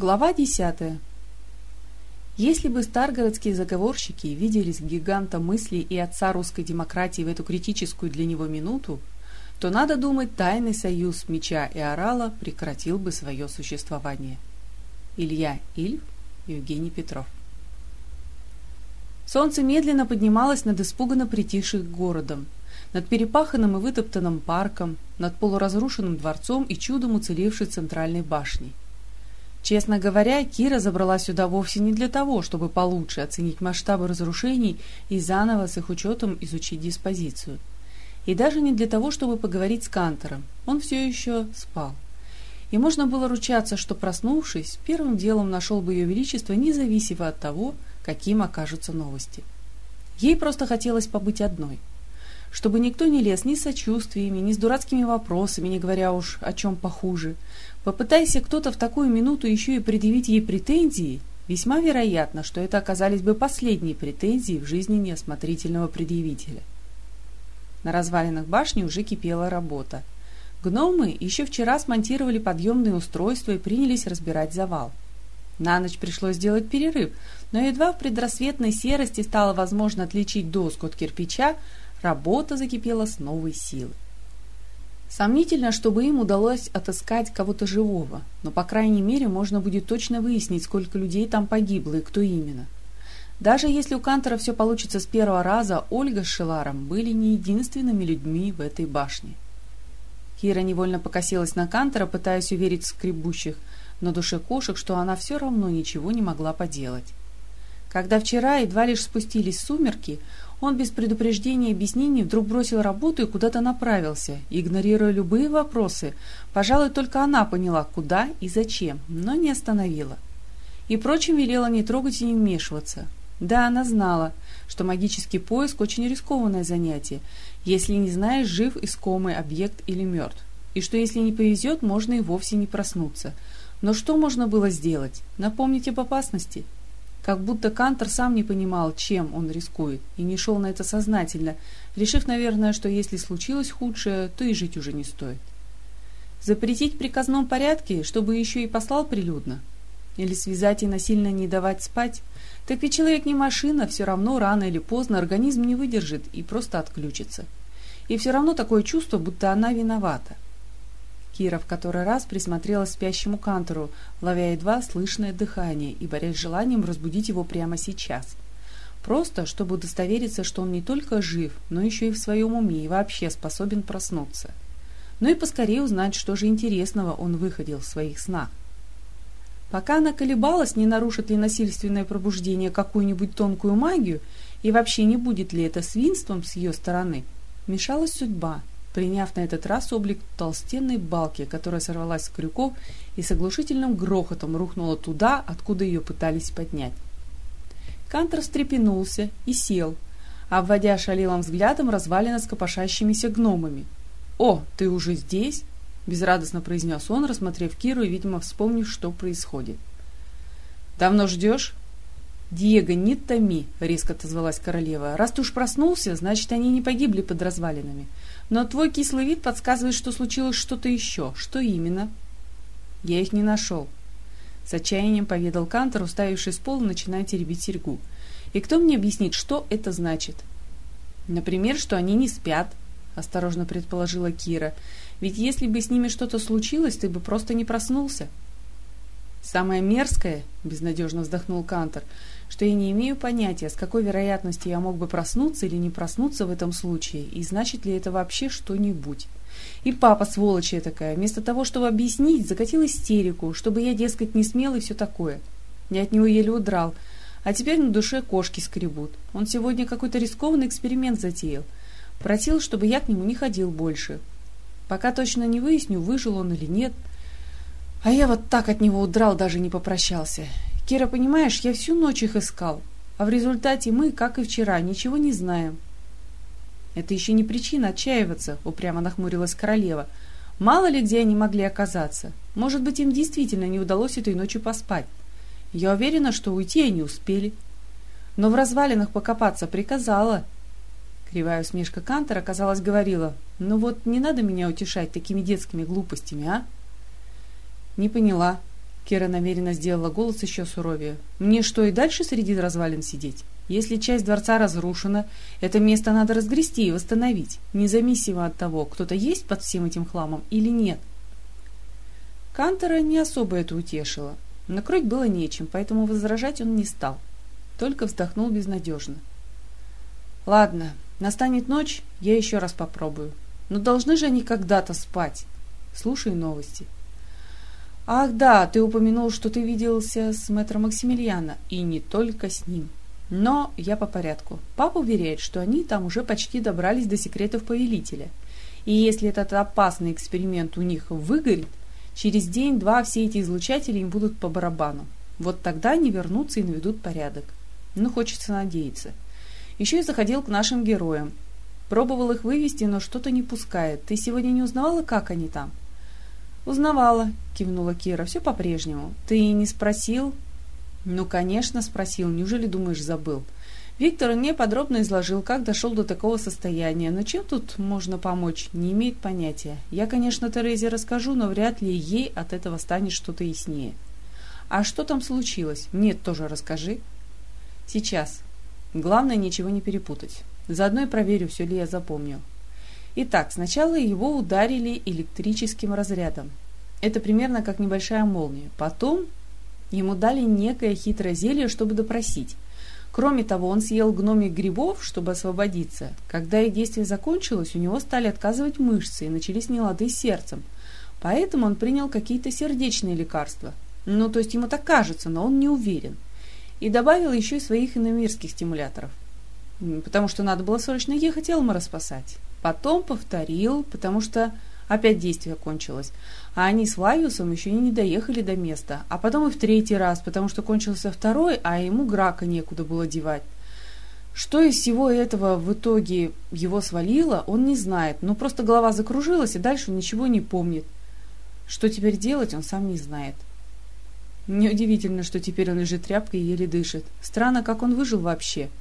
Глава 10. Если бы старгородские заговорщики виделись гиганта мыслей и отца русской демократии в эту критическую для него минуту, то, надо думать, тайный союз меча и орала прекратил бы свое существование. Илья Ильф, Евгений Петров. Солнце медленно поднималось над испуганно притихших городом, над перепаханным и вытоптанным парком, над полуразрушенным дворцом и чудом уцелевшей центральной башней. Честно говоря, Кира забрала сюда вовсе не для того, чтобы получше оценить масштабы разрушений и заново с их учетом изучить диспозицию. И даже не для того, чтобы поговорить с Кантором. Он все еще спал. И можно было ручаться, что, проснувшись, первым делом нашел бы ее величество, независимо от того, каким окажутся новости. Ей просто хотелось побыть одной. Чтобы никто не лез ни с сочувствиями, ни с дурацкими вопросами, не говоря уж о чем похуже – Попытайся кто-то в такую минуту еще и предъявить ей претензии, весьма вероятно, что это оказались бы последние претензии в жизни неосмотрительного предъявителя. На развалинах башни уже кипела работа. Гномы еще вчера смонтировали подъемные устройства и принялись разбирать завал. На ночь пришлось сделать перерыв, но едва в предрассветной серости стало возможно отличить доску от кирпича, работа закипела с новой силой. Сомнительно, чтобы им удалось отыскать кого-то живого, но, по крайней мере, можно будет точно выяснить, сколько людей там погибло и кто именно. Даже если у Кантера все получится с первого раза, Ольга с Шеларом были не единственными людьми в этой башне. Кира невольно покосилась на Кантера, пытаясь уверить скребущих на душе кошек, что она все равно ничего не могла поделать. Когда вчера едва лишь спустились сумерки, он без предупреждения и объяснений вдруг бросил работу и куда-то направился, игнорируя любые вопросы. Пожалуй, только она поняла, куда и зачем, но не остановила. И, прочим, велела не трогать и не вмешиваться. Да, она знала, что магический поиск – очень рискованное занятие, если не знаешь, жив искомый объект или мертв, и что если не повезет, можно и вовсе не проснуться. Но что можно было сделать? Напомнить об опасности – как будто Кантор сам не понимал, чем он рискует, и не шел на это сознательно, решив, наверное, что если случилось худшее, то и жить уже не стоит. Запретить в приказном порядке, чтобы еще и послал прилюдно? Или связать и насильно не давать спать? Так ведь человек не машина, все равно рано или поздно организм не выдержит и просто отключится. И все равно такое чувство, будто она виновата. Кира в который раз присмотрелась к спящему Кантору, ловя едва слышное дыхание и борясь с желанием разбудить его прямо сейчас. Просто, чтобы удостовериться, что он не только жив, но еще и в своем уме и вообще способен проснуться. Ну и поскорее узнать, что же интересного он выходил в своих снах. Пока она колебалась, не нарушит ли насильственное пробуждение какую-нибудь тонкую магию, и вообще не будет ли это свинством с ее стороны, мешалась судьба, приняв на этот раз облик толстенной балки, которая сорвалась с крюков и с оглушительным грохотом рухнула туда, откуда ее пытались поднять. Кантор встрепенулся и сел, обводя шалелым взглядом развалина с копошащимися гномами. «О, ты уже здесь?» — безрадостно произнес он, рассмотрев Киру и, видимо, вспомнив, что происходит. «Давно ждешь?» «Диего, не томи!» — резко отозвалась королева. «Раз ты уж проснулся, значит, они не погибли под развалинами. Но твой кислый вид подсказывает, что случилось что-то еще. Что именно?» «Я их не нашел», — с отчаянием поведал Кантор, уставившись в пол и начиная теребить серьгу. «И кто мне объяснит, что это значит?» «Например, что они не спят», — осторожно предположила Кира. «Ведь если бы с ними что-то случилось, ты бы просто не проснулся». «Самое мерзкое», — безнадежно вздохнул Кантор, что я не имею понятия, с какой вероятностью я мог бы проснуться или не проснуться в этом случае, и значит ли это вообще что-нибудь. И папа, сволочь такая, вместо того, чтобы объяснить, закатил истерику, чтобы я, дескать, не смел и все такое. Я от него еле удрал, а теперь на душе кошки скребут. Он сегодня какой-то рискованный эксперимент затеял. Просил, чтобы я к нему не ходил больше. Пока точно не выясню, выжил он или нет. А я вот так от него удрал, даже не попрощался. Кира, понимаешь, я всю ночь их искал, а в результате мы, как и вчера, ничего не знаем. Это еще не причина отчаиваться, упрямо нахмурилась королева. Мало ли где они могли оказаться. Может быть, им действительно не удалось этой ночью поспать. Я уверена, что уйти они успели. Но в развалинах покопаться приказала. Кривая усмешка Кантера, казалось, говорила, «Ну вот, не надо меня утешать такими детскими глупостями, а?» «Не поняла», Кира намеренно сделала голос еще суровее. «Мне что, и дальше среди развалин сидеть? Если часть дворца разрушена, это место надо разгрести и восстановить, независимо от того, кто-то есть под всем этим хламом или нет». Кантера не особо это утешило. Накрыть было нечем, поэтому возражать он не стал. Только вздохнул безнадежно. «Ладно, настанет ночь, я еще раз попробую. Но должны же они когда-то спать. Слушай новости». «Ах да, ты упомянул, что ты виделся с мэтром Максимилиана, и не только с ним. Но я по порядку. Папа уверяет, что они там уже почти добрались до секретов повелителя. И если этот опасный эксперимент у них выгорит, через день-два все эти излучатели им будут по барабану. Вот тогда они вернутся и наведут порядок. Ну, хочется надеяться. Еще я заходил к нашим героям. Пробовал их вывести, но что-то не пускает. Ты сегодня не узнавала, как они там?» «Узнавала», — кивнула Кира, — «все по-прежнему. Ты не спросил?» «Ну, конечно, спросил. Неужели, думаешь, забыл?» Виктор мне подробно изложил, как дошел до такого состояния, но чем тут можно помочь, не имеет понятия. Я, конечно, Терезе расскажу, но вряд ли ей от этого станет что-то яснее. А что там случилось? Мне тоже расскажи. Сейчас. Главное, ничего не перепутать. Заодно и проверю, все ли я запомнил. Итак, сначала его ударили электрическим разрядом. Это примерно как небольшая молния. Потом ему дали некое хитрое зелье, чтобы допросить. Кроме того, он съел гномик грибов, чтобы освободиться. Когда их действие закончилось, у него стали отказывать мышцы и начались нелады с сердцем. Поэтому он принял какие-то сердечные лекарства. Ну, то есть ему так кажется, но он не уверен. И добавил еще и своих иномирских стимуляторов. Потому что надо было срочно ехать Элмора спасать. Потом повторил, потому что опять действие кончилось. А они с Лавиусом еще не доехали до места. А потом и в третий раз, потому что кончился второй, а ему Грака некуда было девать. Что из всего этого в итоге его свалило, он не знает, но просто голова закружилась и дальше ничего не помнит. Что теперь делать, он сам не знает. Неудивительно, что теперь он лежит тряпкой и еле дышит. Странно, как он выжил вообще. —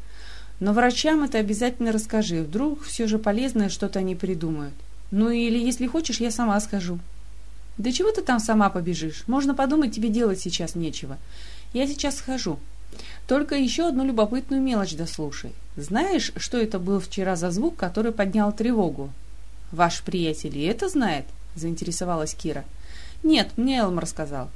но врачам это обязательно расскажи, вдруг все же полезное что-то они придумают. Ну или, если хочешь, я сама скажу. Да чего ты там сама побежишь? Можно подумать, тебе делать сейчас нечего. Я сейчас схожу. Только еще одну любопытную мелочь дослушай. Знаешь, что это был вчера за звук, который поднял тревогу? Ваш приятель и это знает? Заинтересовалась Кира. Нет, мне Элм рассказал.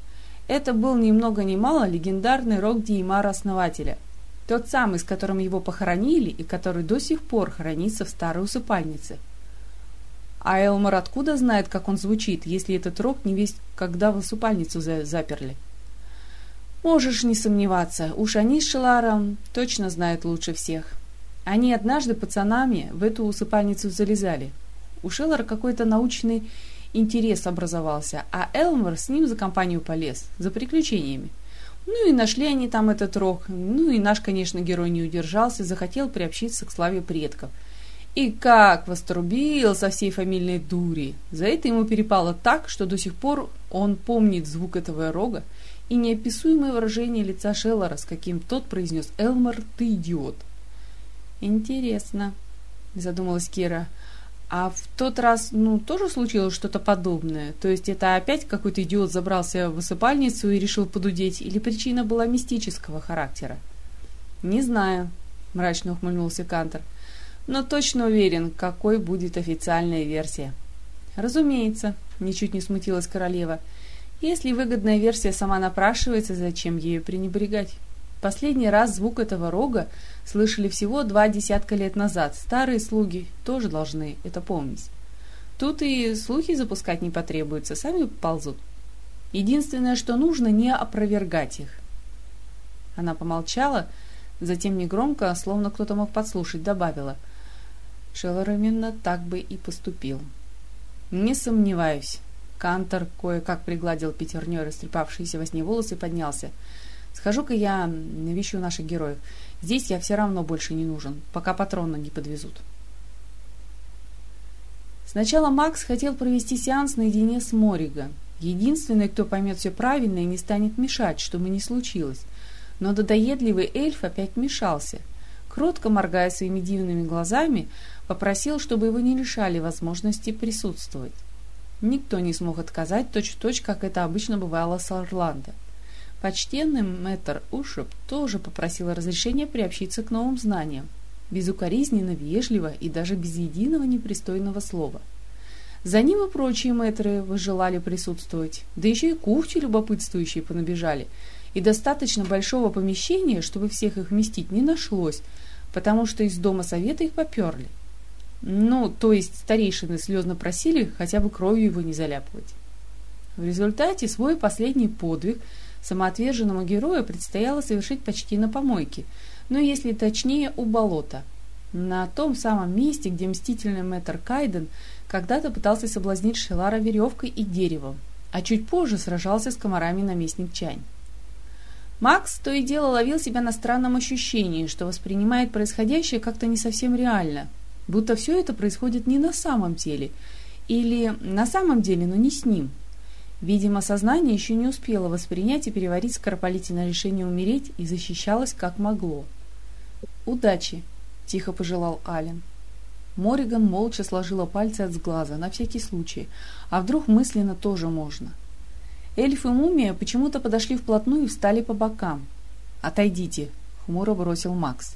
Это был ни много ни мало легендарный рок Диемара-основателя – тот самый, с которым его похоронили и который до сих пор хранится в старой усыпальнице. А Элмар откуда знает, как он звучит, если этот рог не весь когда в усыпальницу за заперли? Можешь не сомневаться, уж они с Шеларом точно знают лучше всех. Они однажды пацанами в эту усыпальницу залезали. У Шеллара какой-то научный интерес образовался, а Элмар с ним за компанию полез, за приключениями. Ну и нашли они там этот рог. Ну и наш, конечно, герой не удержался, захотел приобщиться к славе предков. И как вострубил со всей фамильной дури. За это ему перепало так, что до сих пор он помнит звук этого рога и неописуемое выражение лица Шеллора, с каким тот произнес «Элмар, ты идиот». «Интересно», — задумалась Кира, — а в тот раз, ну, тоже случилось что-то подобное? То есть это опять какой-то идиот забрался в высыпальницу и решил подудеть, или причина была мистического характера? Не знаю, мрачно ухмыльнулся Кантор, но точно уверен, какой будет официальная версия. Разумеется, ничуть не смутилась королева. Если выгодная версия сама напрашивается, зачем ею пренебрегать? Последний раз звук этого рога слышали всего два десятка лет назад. Старые слуги тоже должны это помнить. Тут и слухи запускать не потребуется, сами ползут. Единственное, что нужно, не опровергать их. Она помолчала, затем негромко, словно кто-то мог подслушать, добавила. Шеллор именно так бы и поступил. Не сомневаюсь. Кантор кое-как пригладил пятерней растрепавшиеся во сне волосы и поднялся. Схожу-ка я навещу наших героев. Здесь я все равно больше не нужен, пока патроны не подвезут. Сначала Макс хотел провести сеанс наедине с Мориго. Единственный, кто поймет все правильно и не станет мешать, чтобы не случилось. Но додоедливый эльф опять мешался. Кротко моргая своими дивными глазами, попросил, чтобы его не лишали возможности присутствовать. Никто не смог отказать точь-в-точь, -точь, как это обычно бывало с Орландо. Почтенный мэтр Ушеп тоже попросил разрешения приобщиться к новым знаниям, безукоризненно, вежливо и даже без единого непристойного слова. За ним и прочие мэтры выжелали присутствовать, да еще и кухти любопытствующие понабежали, и достаточно большого помещения, чтобы всех их вместить, не нашлось, потому что из дома совета их поперли. Ну, то есть старейшины слезно просили хотя бы кровью его не заляпывать. В результате свой последний подвиг – Самоотверженному герою предстояло совершить почти на помойке, но если точнее у болота. На том самом месте, где мстительный мэтр Кайден когда-то пытался соблазнить Шелара веревкой и деревом, а чуть позже сражался с комарами наместник Чань. Макс то и дело ловил себя на странном ощущении, что воспринимает происходящее как-то не совсем реально, будто все это происходит не на самом деле, или на самом деле, но не с ним – Видимо, сознание еще не успело воспринять и переварить скоропалительное решение умереть и защищалось как могло. «Удачи!» – тихо пожелал Ален. Мориган молча сложила пальцы от сглаза, на всякий случай, а вдруг мысленно тоже можно. Эльф и мумия почему-то подошли вплотную и встали по бокам. «Отойдите!» – хмуро бросил Макс.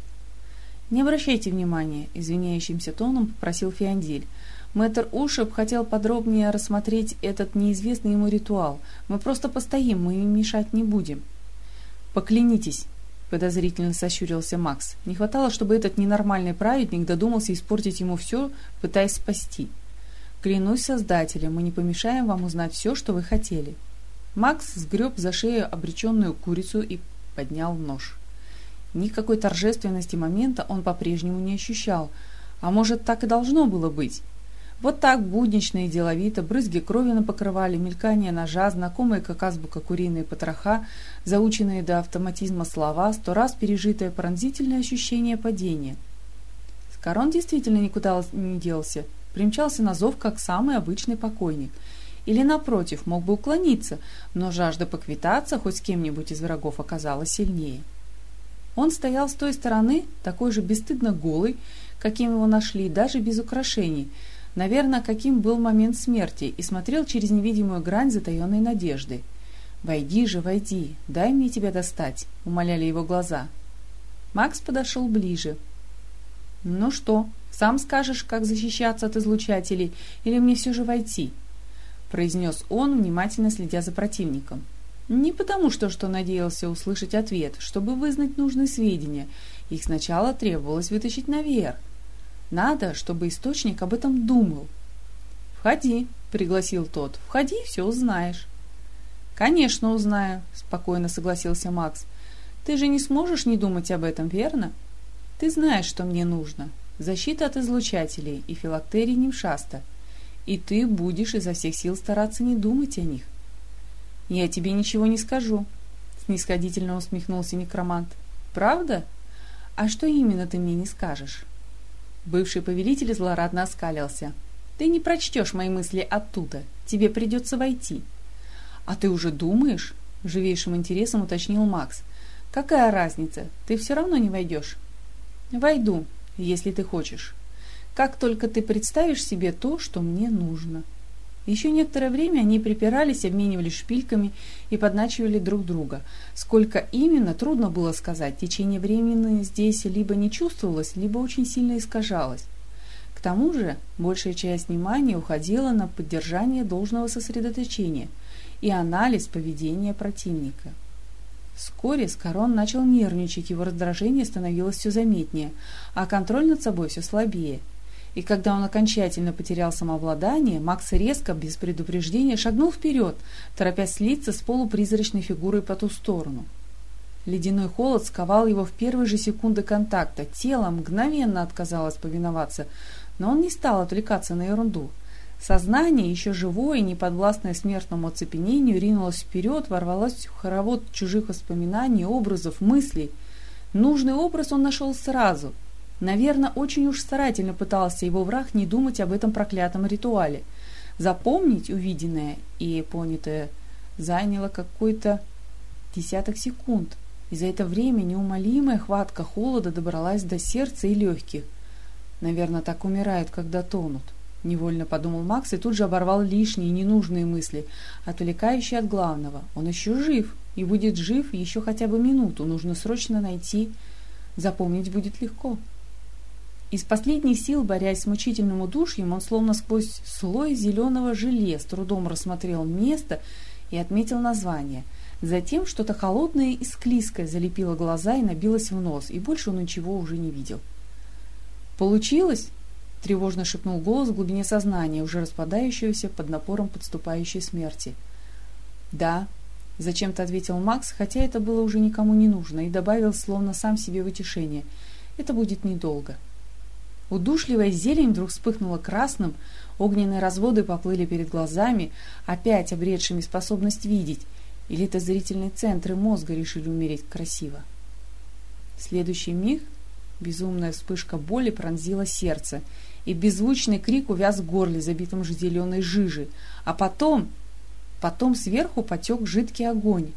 «Не обращайте внимания», – извиняющимся тоном попросил Фиандель, Мэтр Ушеп хотел подробнее рассмотреть этот неизвестный ему ритуал. Мы просто постоим, мы им мешать не будем. «Поклянитесь», — подозрительно сощурился Макс. Не хватало, чтобы этот ненормальный праведник додумался испортить ему все, пытаясь спасти. «Клянусь Создателем, мы не помешаем вам узнать все, что вы хотели». Макс сгреб за шею обреченную курицу и поднял нож. Никакой торжественности момента он по-прежнему не ощущал. А может, так и должно было быть? Вот так буднично и деловито, брызги крови на покрывале, мелькание ножа, знакомые как азбука куриные потроха, заученные до автоматизма слова, сто раз пережитое пронзительное ощущение падения. Скорон действительно никуда не делся, примчался на зов как самый обычный покойник. Или, напротив, мог бы уклониться, но жажда поквитаться хоть с кем-нибудь из врагов оказалась сильнее. Он стоял с той стороны, такой же бесстыдно голый, каким его нашли, даже без украшений – наверное, каким был момент смерти, и смотрел через невидимую грань затаенной надежды. «Войди же, войди, дай мне тебя достать», — умоляли его глаза. Макс подошел ближе. «Ну что, сам скажешь, как защищаться от излучателей, или мне все же войти?» — произнес он, внимательно следя за противником. Не потому, что, что надеялся услышать ответ, чтобы вызнать нужные сведения. Их сначала требовалось вытащить наверх. Надо, чтобы источник об этом думал. «Входи», — пригласил тот. «Входи, все узнаешь». «Конечно узнаю», — спокойно согласился Макс. «Ты же не сможешь не думать об этом, верно? Ты знаешь, что мне нужно. Защита от излучателей и филактерий нимшаста. И ты будешь изо всех сил стараться не думать о них». «Я тебе ничего не скажу», — снисходительно усмехнулся некромант. «Правда? А что именно ты мне не скажешь?» Бывший повелитель злорадно оскалился. «Ты не прочтешь мои мысли оттуда. Тебе придется войти». «А ты уже думаешь?» — живейшим интересом уточнил Макс. «Какая разница? Ты все равно не войдешь». «Войду, если ты хочешь. Как только ты представишь себе то, что мне нужно». Еще некоторое время они припирались, обменивались шпильками и подначивали друг друга. Сколько именно, трудно было сказать. Течение времени здесь либо не чувствовалось, либо очень сильно искажалось. К тому же большая часть внимания уходила на поддержание должного сосредоточения и анализ поведения противника. Вскоре Скорон начал нервничать, его раздражение становилось все заметнее, а контроль над собой все слабее – и когда он окончательно потерял самообладание, Макс резко, без предупреждения, шагнул вперед, торопясь слиться с полупризрачной фигурой по ту сторону. Ледяной холод сковал его в первые же секунды контакта. Тело мгновенно отказалось повиноваться, но он не стал отвлекаться на ерунду. Сознание, еще живое и неподвластное смертному оцепенению, ринулось вперед, ворвалось в хоровод чужих воспоминаний, образов, мыслей. Нужный образ он нашел сразу — Наверное, очень уж старательно пытался его враг не думать об этом проклятом ритуале. Запомнить увиденное и понятое заняло какой-то десяток секунд, и за это время неумолимая хватка холода добралась до сердца и легких. Наверное, так умирают, когда тонут. Невольно подумал Макс и тут же оборвал лишние ненужные мысли, отвлекающие от главного. Он еще жив и будет жив еще хотя бы минуту. Нужно срочно найти. Запомнить будет легко. Из последних сил, борясь с мучительным удушьем, он словно сквозь слой зеленого желе с трудом рассмотрел место и отметил название. Затем что-то холодное и склизкое залепило глаза и набилось в нос, и больше он ничего уже не видел. «Получилось?» — тревожно шепнул голос в глубине сознания, уже распадающегося под напором подступающей смерти. «Да», — зачем-то ответил Макс, хотя это было уже никому не нужно, и добавил, словно сам себе в утешение, «это будет недолго». Удушливая зелень вдруг вспыхнула красным, огненные разводы поплыли перед глазами, опять обретшими способность видеть, или это зрительные центры мозга решили умереть красиво. В следующий миг безумная вспышка боли пронзила сердце, и беззвучный крик увяз в горле, забитом зеленой жижи, а потом, потом сверху потек жидкий огонь.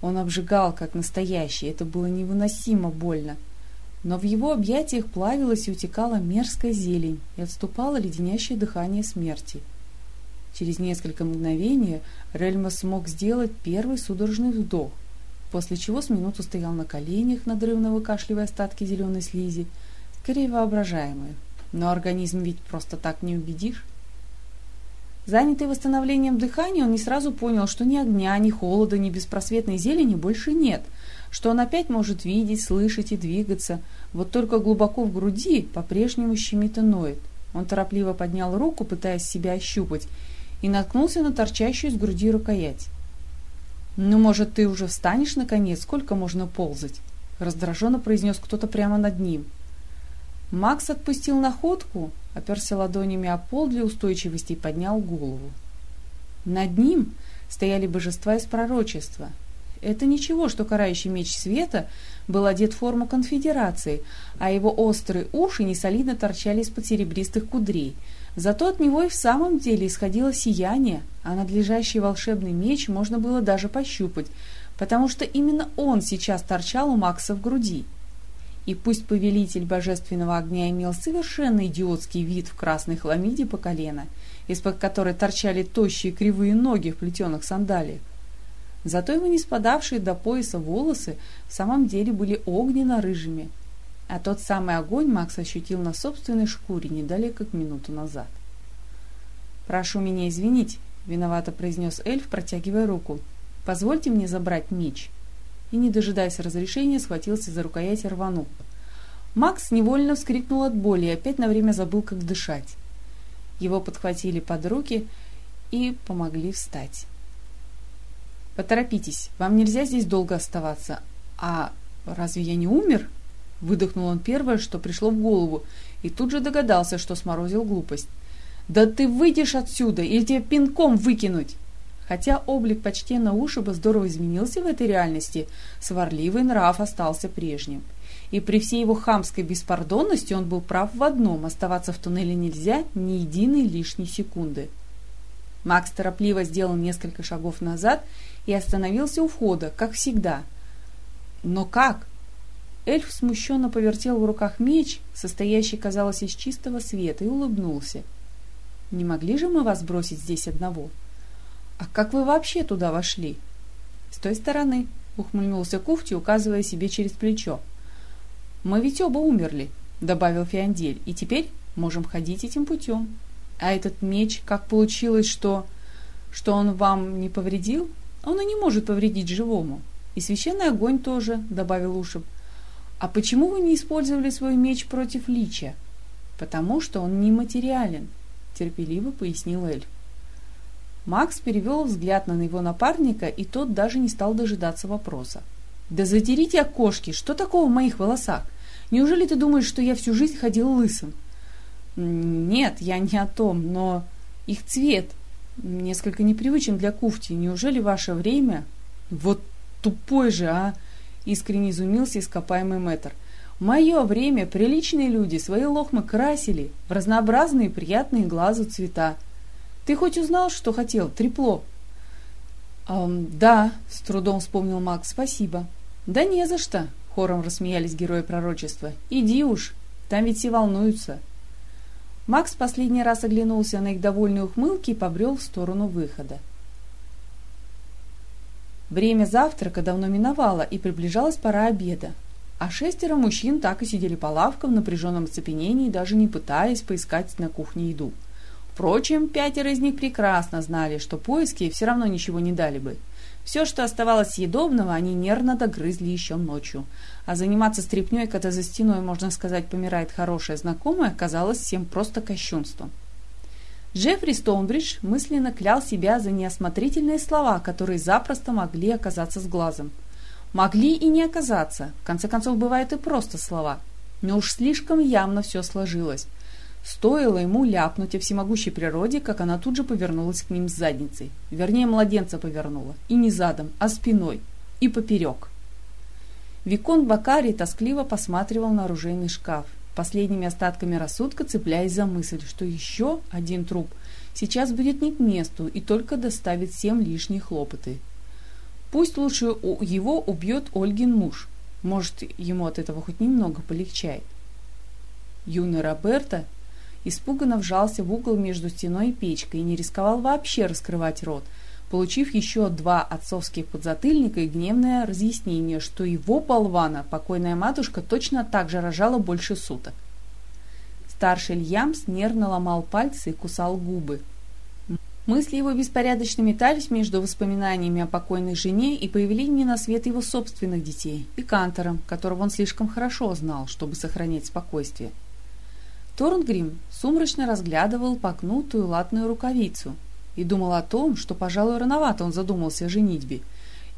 Он обжигал, как настоящий, это было невыносимо больно но в его объятиях плавилась и утекала мерзкая зелень и отступало леденящее дыхание смерти. Через несколько мгновений Рельма смог сделать первый судорожный вдох, после чего с минуту стоял на коленях, надрывно выкашливая остатки зеленой слизи, скорее воображаемые. Но организм ведь просто так не убедишь. Занятый восстановлением дыхания, он не сразу понял, что ни огня, ни холода, ни беспросветной зелени больше нет – что он опять может видеть, слышать и двигаться, вот только глубоко в груди по-прежнему щемит и ноет. Он торопливо поднял руку, пытаясь себя ощупать, и наткнулся на торчащую из груди рукоять. «Ну, может, ты уже встанешь, наконец? Сколько можно ползать?» Раздраженно произнес кто-то прямо над ним. Макс отпустил находку, оперся ладонями о пол для устойчивости и поднял голову. Над ним стояли божества из пророчества, это ничего, что карающий меч света был одет в форму конфедерации, а его острые уши несолидно торчали из-под серебристых кудрей. Зато от него и в самом деле исходило сияние, а надлежащий волшебный меч можно было даже пощупать, потому что именно он сейчас торчал у Макса в груди. И пусть повелитель божественного огня имел совершенно идиотский вид в красной хламиде по колено, из-под которой торчали тощие кривые ноги в плетеных сандалиях, Зато его не спадавшие до пояса волосы в самом деле были огненно-рыжими, а тот самый огонь Макс ощутил на собственной шкуре не далее как минуту назад. «Прошу меня извинить», — виновато произнес эльф, протягивая руку. «Позвольте мне забрать меч». И, не дожидаясь разрешения, схватился за рукоять и рванул. Макс невольно вскрикнул от боли и опять на время забыл, как дышать. Его подхватили под руки и помогли встать. «Поторопитесь, вам нельзя здесь долго оставаться». «А разве я не умер?» Выдохнул он первое, что пришло в голову, и тут же догадался, что сморозил глупость. «Да ты выйдешь отсюда, или тебе пинком выкинуть!» Хотя облик почтенного ушиба здорово изменился в этой реальности, сварливый нрав остался прежним. И при всей его хамской беспардонности он был прав в одном – оставаться в туннеле нельзя ни единой лишней секунды. Макс торопливо сделал несколько шагов назад и остановился у входа, как всегда. Но как? Эльф смущенно повертел в руках меч, состоящий, казалось, из чистого света, и улыбнулся. «Не могли же мы вас бросить здесь одного?» «А как вы вообще туда вошли?» «С той стороны», — ухмыльнулся Куфти, указывая себе через плечо. «Мы ведь оба умерли», — добавил Фиандель, — «и теперь можем ходить этим путем». А этот меч, как получилось, что... что он вам не повредил? Он и не может повредить живому. И священный огонь тоже, добавил Ушиб. А почему вы не использовали свой меч против лича? Потому что он нематериален, терпеливо пояснил Эль. Макс перевел взгляд на его напарника, и тот даже не стал дожидаться вопроса. «Да затерите окошки! Что такого в моих волосах? Неужели ты думаешь, что я всю жизнь ходил лысым? Нет, я не о том, но их цвет несколько непривычен для куфти. Неужели ваше время... Вот тупой же, а? Искренне изумился ископаемый мэтр. Мое время приличные люди свои лохмы красили в разнообразные приятные глазу цвета. Ты хоть узнал, что хотел? Трепло. Эм, да, с трудом вспомнил Макс, спасибо. Да не за что, хором рассмеялись герои пророчества. Иди уж, там ведь все волнуются. Макс последний раз оглянулся на их довольные ухмылки и побрел в сторону выхода. Время завтрака давно миновало, и приближалась пора обеда. А шестеро мужчин так и сидели по лавкам в напряженном оцепенении, даже не пытаясь поискать на кухне еду. Впрочем, пятеро из них прекрасно знали, что поиски все равно ничего не дали бы. Все, что оставалось съедобного, они нервно догрызли еще ночью. А заниматься стряпней, когда за стеной, можно сказать, помирает хорошая знакомая, казалось всем просто кощунством. Джеффри Стоунбридж мысленно клял себя за неосмотрительные слова, которые запросто могли оказаться с глазом. Могли и не оказаться, в конце концов, бывают и просто слова. Но уж слишком явно все сложилось. Стоило ему ляпнуть о всемогущей природе, как она тут же повернулась к ним с задницей. Вернее, младенца повернула. И не задом, а спиной. И поперек. Викон Бакари тоскливо посматривал на оружейный шкаф, последними остатками рассудка цепляясь за мысль, что еще один труп сейчас будет не к месту и только доставит всем лишние хлопоты. Пусть лучше его убьет Ольгин муж. Может, ему от этого хоть немного полегчает. Юный Роберто испуганно вжался в угол между стеной и печкой и не рисковал вообще раскрывать рот, получив еще два отцовских подзатыльника и гневное разъяснение, что его болвана покойная матушка точно так же рожала больше суток. Старший Льямс нервно ломал пальцы и кусал губы. Мысли его беспорядочно метались между воспоминаниями о покойной жене и появлением на свет его собственных детей и Кантором, которого он слишком хорошо знал, чтобы сохранять спокойствие. Торнгрим сумрачно разглядывал покнутую латную рукавицу и думал о том, что, пожалуй, рановато он задумался о женитьбе,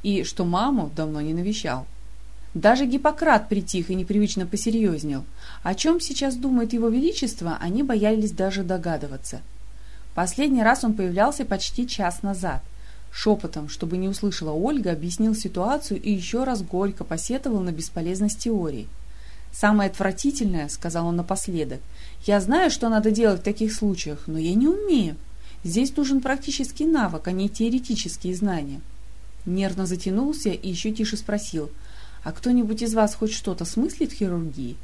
и что маму давно не навещал. Даже Гиппократ притих и непривычно посерьезнел. О чем сейчас думает его величество, они боялись даже догадываться. Последний раз он появлялся почти час назад. Шепотом, чтобы не услышала Ольга, объяснил ситуацию и еще раз горько посетовал на бесполезность теории. «Самое отвратительное», — сказал он напоследок, — «я знаю, что надо делать в таких случаях, но я не умею. Здесь нужен практический навык, а не теоретические знания». Нервно затянулся и еще тише спросил, «А кто-нибудь из вас хоть что-то смыслит в хирургии?»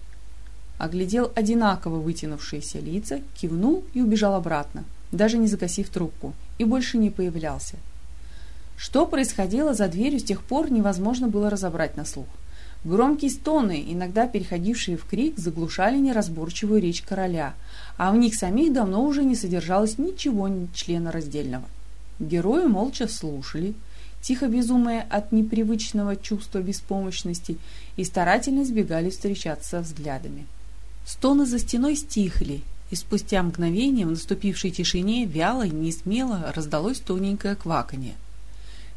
Оглядел одинаково вытянувшиеся лица, кивнул и убежал обратно, даже не загасив трубку, и больше не появлялся. Что происходило за дверью с тех пор, невозможно было разобрать на слух. Громкие стоны, иногда переходившие в крик, заглушали неразборчивую речь короля, а в них самих давно уже не содержалось ничего члена раздельного. Герои молча слушали, тихо безумые от непривычного чувства беспомощности, и старательно избегали встречаться взглядами. Стоны за стеной стихли, и спустя мгновение в наступившей тишине вяло и несмело раздалось тоненькое кваканье.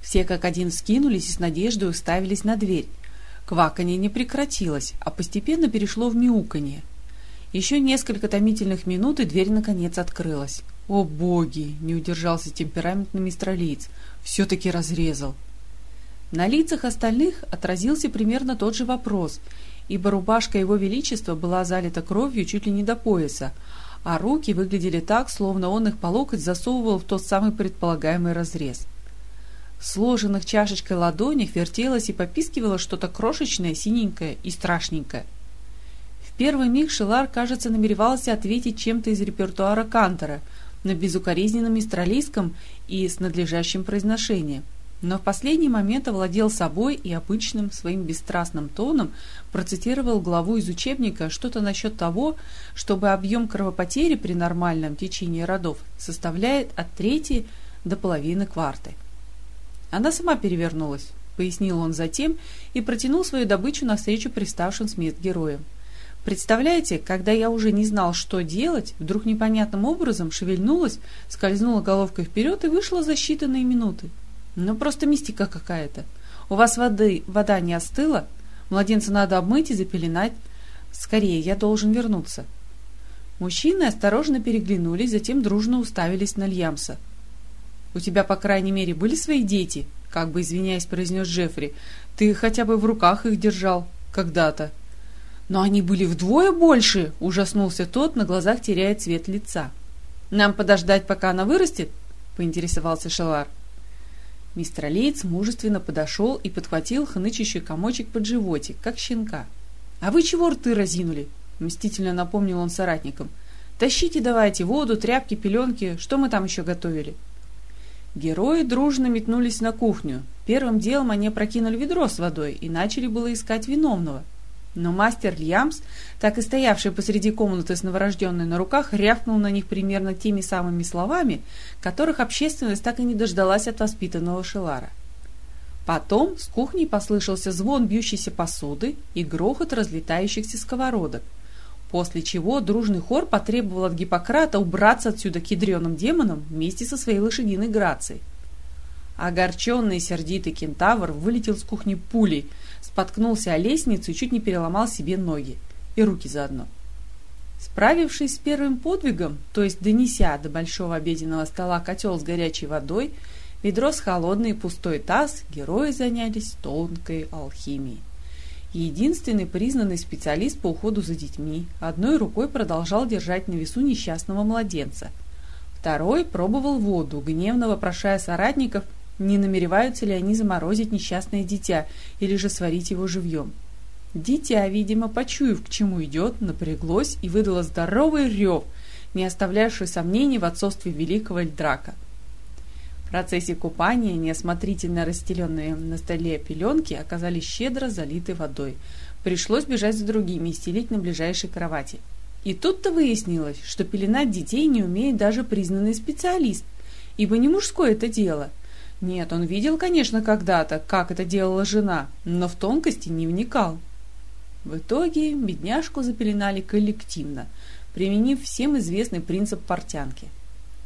Все как один скинулись и с надеждой уставились на дверь, Кваканье не прекратилось, а постепенно перешло в мяуканье. Еще несколько томительных минут, и дверь наконец открылась. «О боги!» — не удержался темпераментный мистер Лиц. «Все-таки разрезал». На лицах остальных отразился примерно тот же вопрос, ибо рубашка его величества была залита кровью чуть ли не до пояса, а руки выглядели так, словно он их по локоть засовывал в тот самый предполагаемый разрез. Сложенных чашечкой ладонях вертелось и попискивало что-то крошечное, синенькое и страшненькое. В первый миг Шелар, кажется, намеревался ответить чем-то из репертуара Кантера на безукоризненном истралийском и с надлежащим произношением. Но в последний момент овладел собой и обычным своим бесстрастным тоном процитировал главу из учебника что-то насчет того, чтобы объем кровопотери при нормальном течении родов составляет от трети до половины кварты. Она сама перевернулась, пояснил он затем и протянул свою добычу навстречу приставшим с мест героям. Представляете, когда я уже не знал, что делать, вдруг непонятным образом шевельнулась, скользнула головкой вперед и вышла за считанные минуты. Ну, просто мистика какая-то. У вас воды, вода не остыла? Младенца надо обмыть и запеленать. Скорее, я должен вернуться. Мужчины осторожно переглянулись, затем дружно уставились на Льямса. У тебя, по крайней мере, были свои дети?» Как бы извиняясь, произнес Джеффри. «Ты хотя бы в руках их держал. Когда-то». «Но они были вдвое больше!» — ужаснулся тот, на глазах теряя цвет лица. «Нам подождать, пока она вырастет?» — поинтересовался Шелар. Мистер Лейтс мужественно подошел и подхватил хнычущий комочек под животик, как щенка. «А вы чего рты разинули?» — мстительно напомнил он соратникам. Тащите давайте воду, тряпки, пеленки, что мы там еще готовили?» Герои дружно метнулись на кухню. Первым делом они опрокинули ведро с водой и начали было искать виновного. Но мастер Льямс, так и стоявший посреди комнаты с новорожденной на руках, рявкнул на них примерно теми самыми словами, которых общественность так и не дождалась от воспитанного Шелара. Потом с кухни послышался звон бьющейся посуды и грохот разлетающихся сковородок, после чего дружный хор потребовал от Гиппократа убраться отсюда к ядреным демонам вместе со своей лошадиной Грацией. Огорченный сердитый кентавр вылетел с кухни пулей, споткнулся о лестницу и чуть не переломал себе ноги. И руки заодно. Справившись с первым подвигом, то есть донеся до большого обеденного стола котел с горячей водой, ведро с холодной и пустой таз, герои занялись тонкой алхимией. Единственный признанный специалист по уходу за детьми одной рукой продолжал держать на весу несчастного младенца. Второй пробовал воду, гневно вопрошая соратников, не намереваются ли они заморозить несчастное дитя или же сварить его живьем. Дитя, видимо, почуяв, к чему идет, напряглось и выдало здоровый рев, не оставлявший сомнений в отцовстве великого Эльдрака процессе купания неосмотрительно расстеленные на столе пеленки оказались щедро залиты водой. Пришлось бежать за другими и стелить на ближайшей кровати. И тут-то выяснилось, что пеленать детей не умеет даже признанный специалист, ибо не мужское это дело. Нет, он видел, конечно, когда-то, как это делала жена, но в тонкости не вникал. В итоге бедняжку запеленали коллективно, применив всем известный принцип портянки –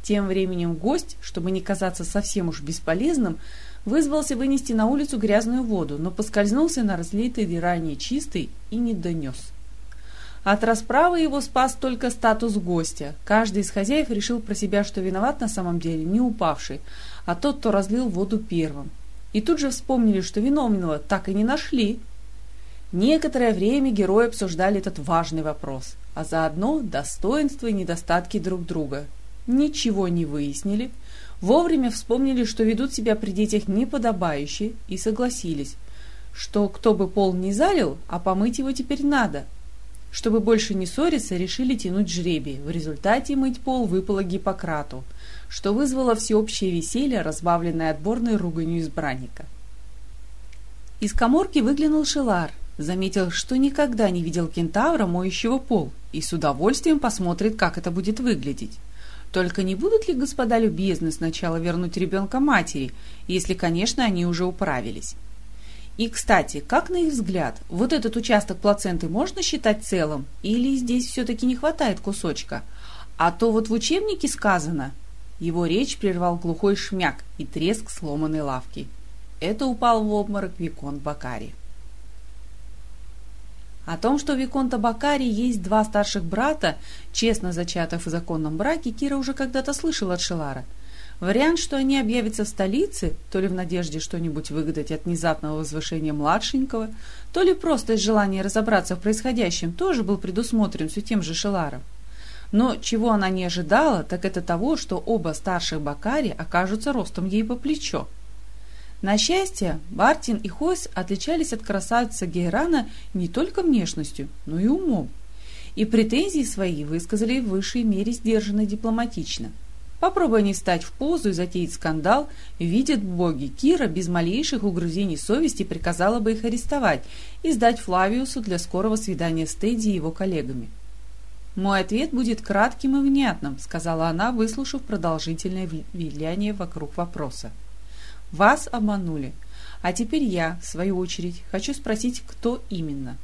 тем временем гость, чтобы не казаться совсем уж бесполезным, вызвался вынести на улицу грязную воду, но поскользнулся на разлитой ранее чистой и не донес. От расправы его спас только статус гостя. Каждый из хозяев решил про себя, что виноват на самом деле не упавший, а тот, кто разлил воду первым. И тут же вспомнили, что виновного так и не нашли. Некоторое время герои обсуждали этот важный вопрос, а заодно достоинства и недостатки друг друга, ничего не выяснили, вовремя вспомнили, что ведут себя при детях неподобающе, и согласились, что кто бы пол не залил, а помыть его теперь надо. Чтобы больше не ссориться, решили тянуть жребий. В результате мыть пол выпало Гиппократу, что вызвало всеобщее веселье, разбавленное отборной руганью избранника. Из коморки выглянул Шелар, заметил, что никогда не видел кентавра, моющего пол, и с удовольствием посмотрит, как это будет выглядеть. Только не будут ли господа любезны сначала вернуть ребенка матери, если, конечно, они уже управились? И, кстати, как на их взгляд, вот этот участок плаценты можно считать целым, или здесь все-таки не хватает кусочка? А то вот в учебнике сказано... Его речь прервал глухой шмяк и треск сломанной лавки. Это упал в обморок Викон Бакари. О том, что у Виконта Бакари есть два старших брата, честно зачатых в законном браке, Кира уже когда-то слышала от Шелара. Вариант, что они объявятся в столице, то ли в надежде что-нибудь выгадать от внезапного возвышения младшенького, то ли просто из желания разобраться в происходящем, тоже был предусмотрен все тем же Шеларом. Но чего она не ожидала, так это того, что оба старших Бакари окажутся ростом ей по плечо. На счастье, Бартин и Хойс отличались от красавца Гейрана не только внешностью, но и умом. И претензии свои высказали в высшей мере сдержанно и дипломатично. Попробуй они встать в позу и затеять скандал, видят боги, Кира без малейших угрызений совести приказала бы их арестовать и сдать Флавиусу для скорого свидания с Тедди и его коллегами. «Мой ответ будет кратким и внятным», — сказала она, выслушав продолжительное виляние вокруг вопроса. Вас обманули. А теперь я, в свою очередь, хочу спросить, кто именно.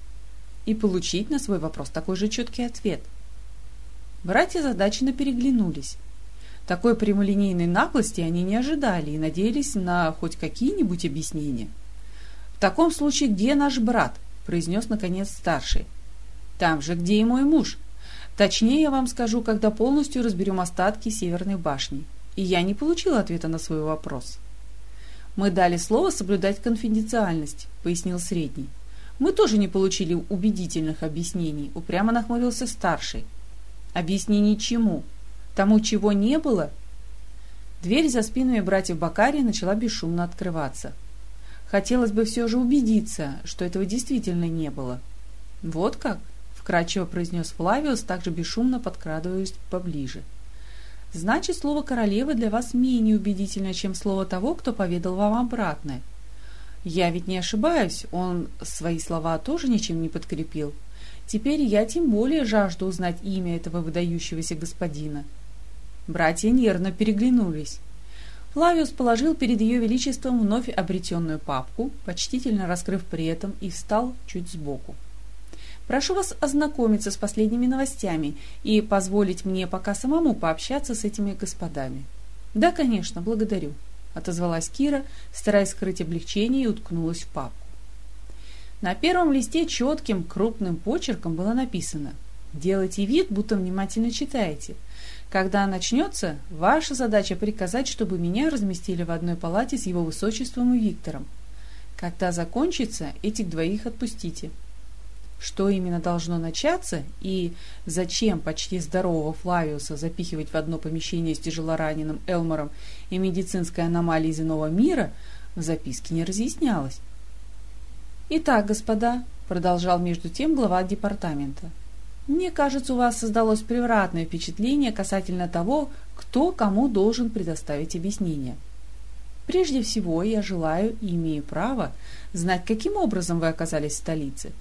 И получить на свой вопрос такой же четкий ответ. Братья задаченно переглянулись. Такой прямолинейной наглости они не ожидали и надеялись на хоть какие-нибудь объяснения. «В таком случае где наш брат?» – произнес наконец старший. «Там же, где и мой муж. Точнее я вам скажу, когда полностью разберем остатки Северной башни. И я не получил ответа на свой вопрос». «Мы дали слово соблюдать конфиденциальность», — пояснил средний. «Мы тоже не получили убедительных объяснений», — упрямо нахмурился старший. «Объяснений чему? Тому, чего не было?» Дверь за спинами братьев Бакари начала бесшумно открываться. Хотелось бы все же убедиться, что этого действительно не было. «Вот как? Вкрадчиво произнес Флавиус, также бесшумно подкрадываясь поближе. Значит, слово королевы для вас менее убедительно, чем слово того, кто поведал вам обратное. Я ведь не ошибаюсь, он свои слова тоже ничем не подкрепил. Теперь я тем более жажду узнать имя этого выдающегося господина. Братья нервно переглянулись. Флавиус положил перед ее величеством вновь обретенную папку, почтительно раскрыв при этом, и встал чуть сбоку. «Прошу вас ознакомиться с последними новостями и позволить мне пока самому пообщаться с этими господами». «Да, конечно, благодарю», — отозвалась Кира, стараясь скрыть облегчение и уткнулась в папку. На первом листе четким крупным почерком было написано «Делайте вид, будто внимательно читаете. Когда начнется, ваша задача приказать, чтобы меня разместили в одной палате с его высочеством и Виктором. Когда закончится, этих двоих отпустите». Что именно должно начаться и зачем почти здорового Флавиуса запихивать в одно помещение с тяжелораненым Элмором и медицинской аномалией из иного мира, в записке не разъяснялось. «Итак, господа», — продолжал между тем глава департамента, «мне кажется, у вас создалось превратное впечатление касательно того, кто кому должен предоставить объяснение. Прежде всего, я желаю и имею право знать, каким образом вы оказались в столице,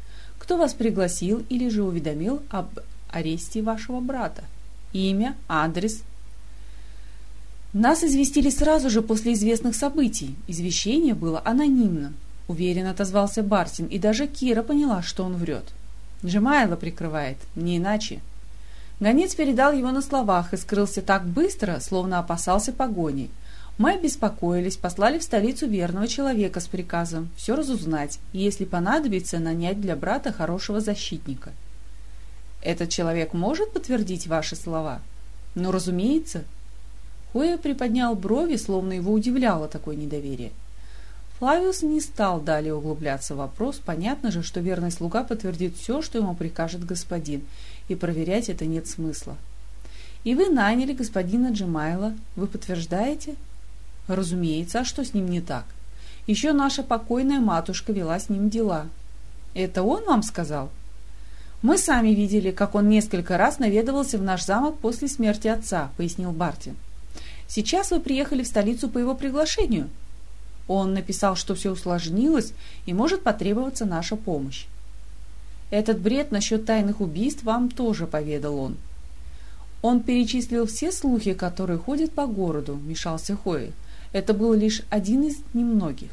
кто вас пригласил или же уведомил об аресте вашего брата, имя, адрес». Нас известили сразу же после известных событий. Извещение было анонимным. — уверенно отозвался Бартин, и даже Кира поняла, что он врет. «Джемайло прикрывает, не иначе». Гонец передал его на словах и скрылся так быстро, словно опасался погони. Мы беспокоились, послали в столицу верного человека с приказом все разузнать и, если понадобится, нанять для брата хорошего защитника. «Этот человек может подтвердить ваши слова?» «Ну, разумеется». Хоя приподнял брови, словно его удивляло такое недоверие. Флавиус не стал далее углубляться в вопрос. Понятно же, что верный слуга подтвердит все, что ему прикажет господин, и проверять это нет смысла. «И вы наняли господина Джемайла, вы подтверждаете?» «Разумеется, а что с ним не так? Еще наша покойная матушка вела с ним дела». «Это он вам сказал?» «Мы сами видели, как он несколько раз наведывался в наш замок после смерти отца», — пояснил Бартин. «Сейчас вы приехали в столицу по его приглашению?» Он написал, что все усложнилось и может потребоваться наша помощь. Этот бред насчет тайных убийств вам тоже поведал он. Он перечислил все слухи, которые ходят по городу, мешался Хои. Это был лишь один из немногих.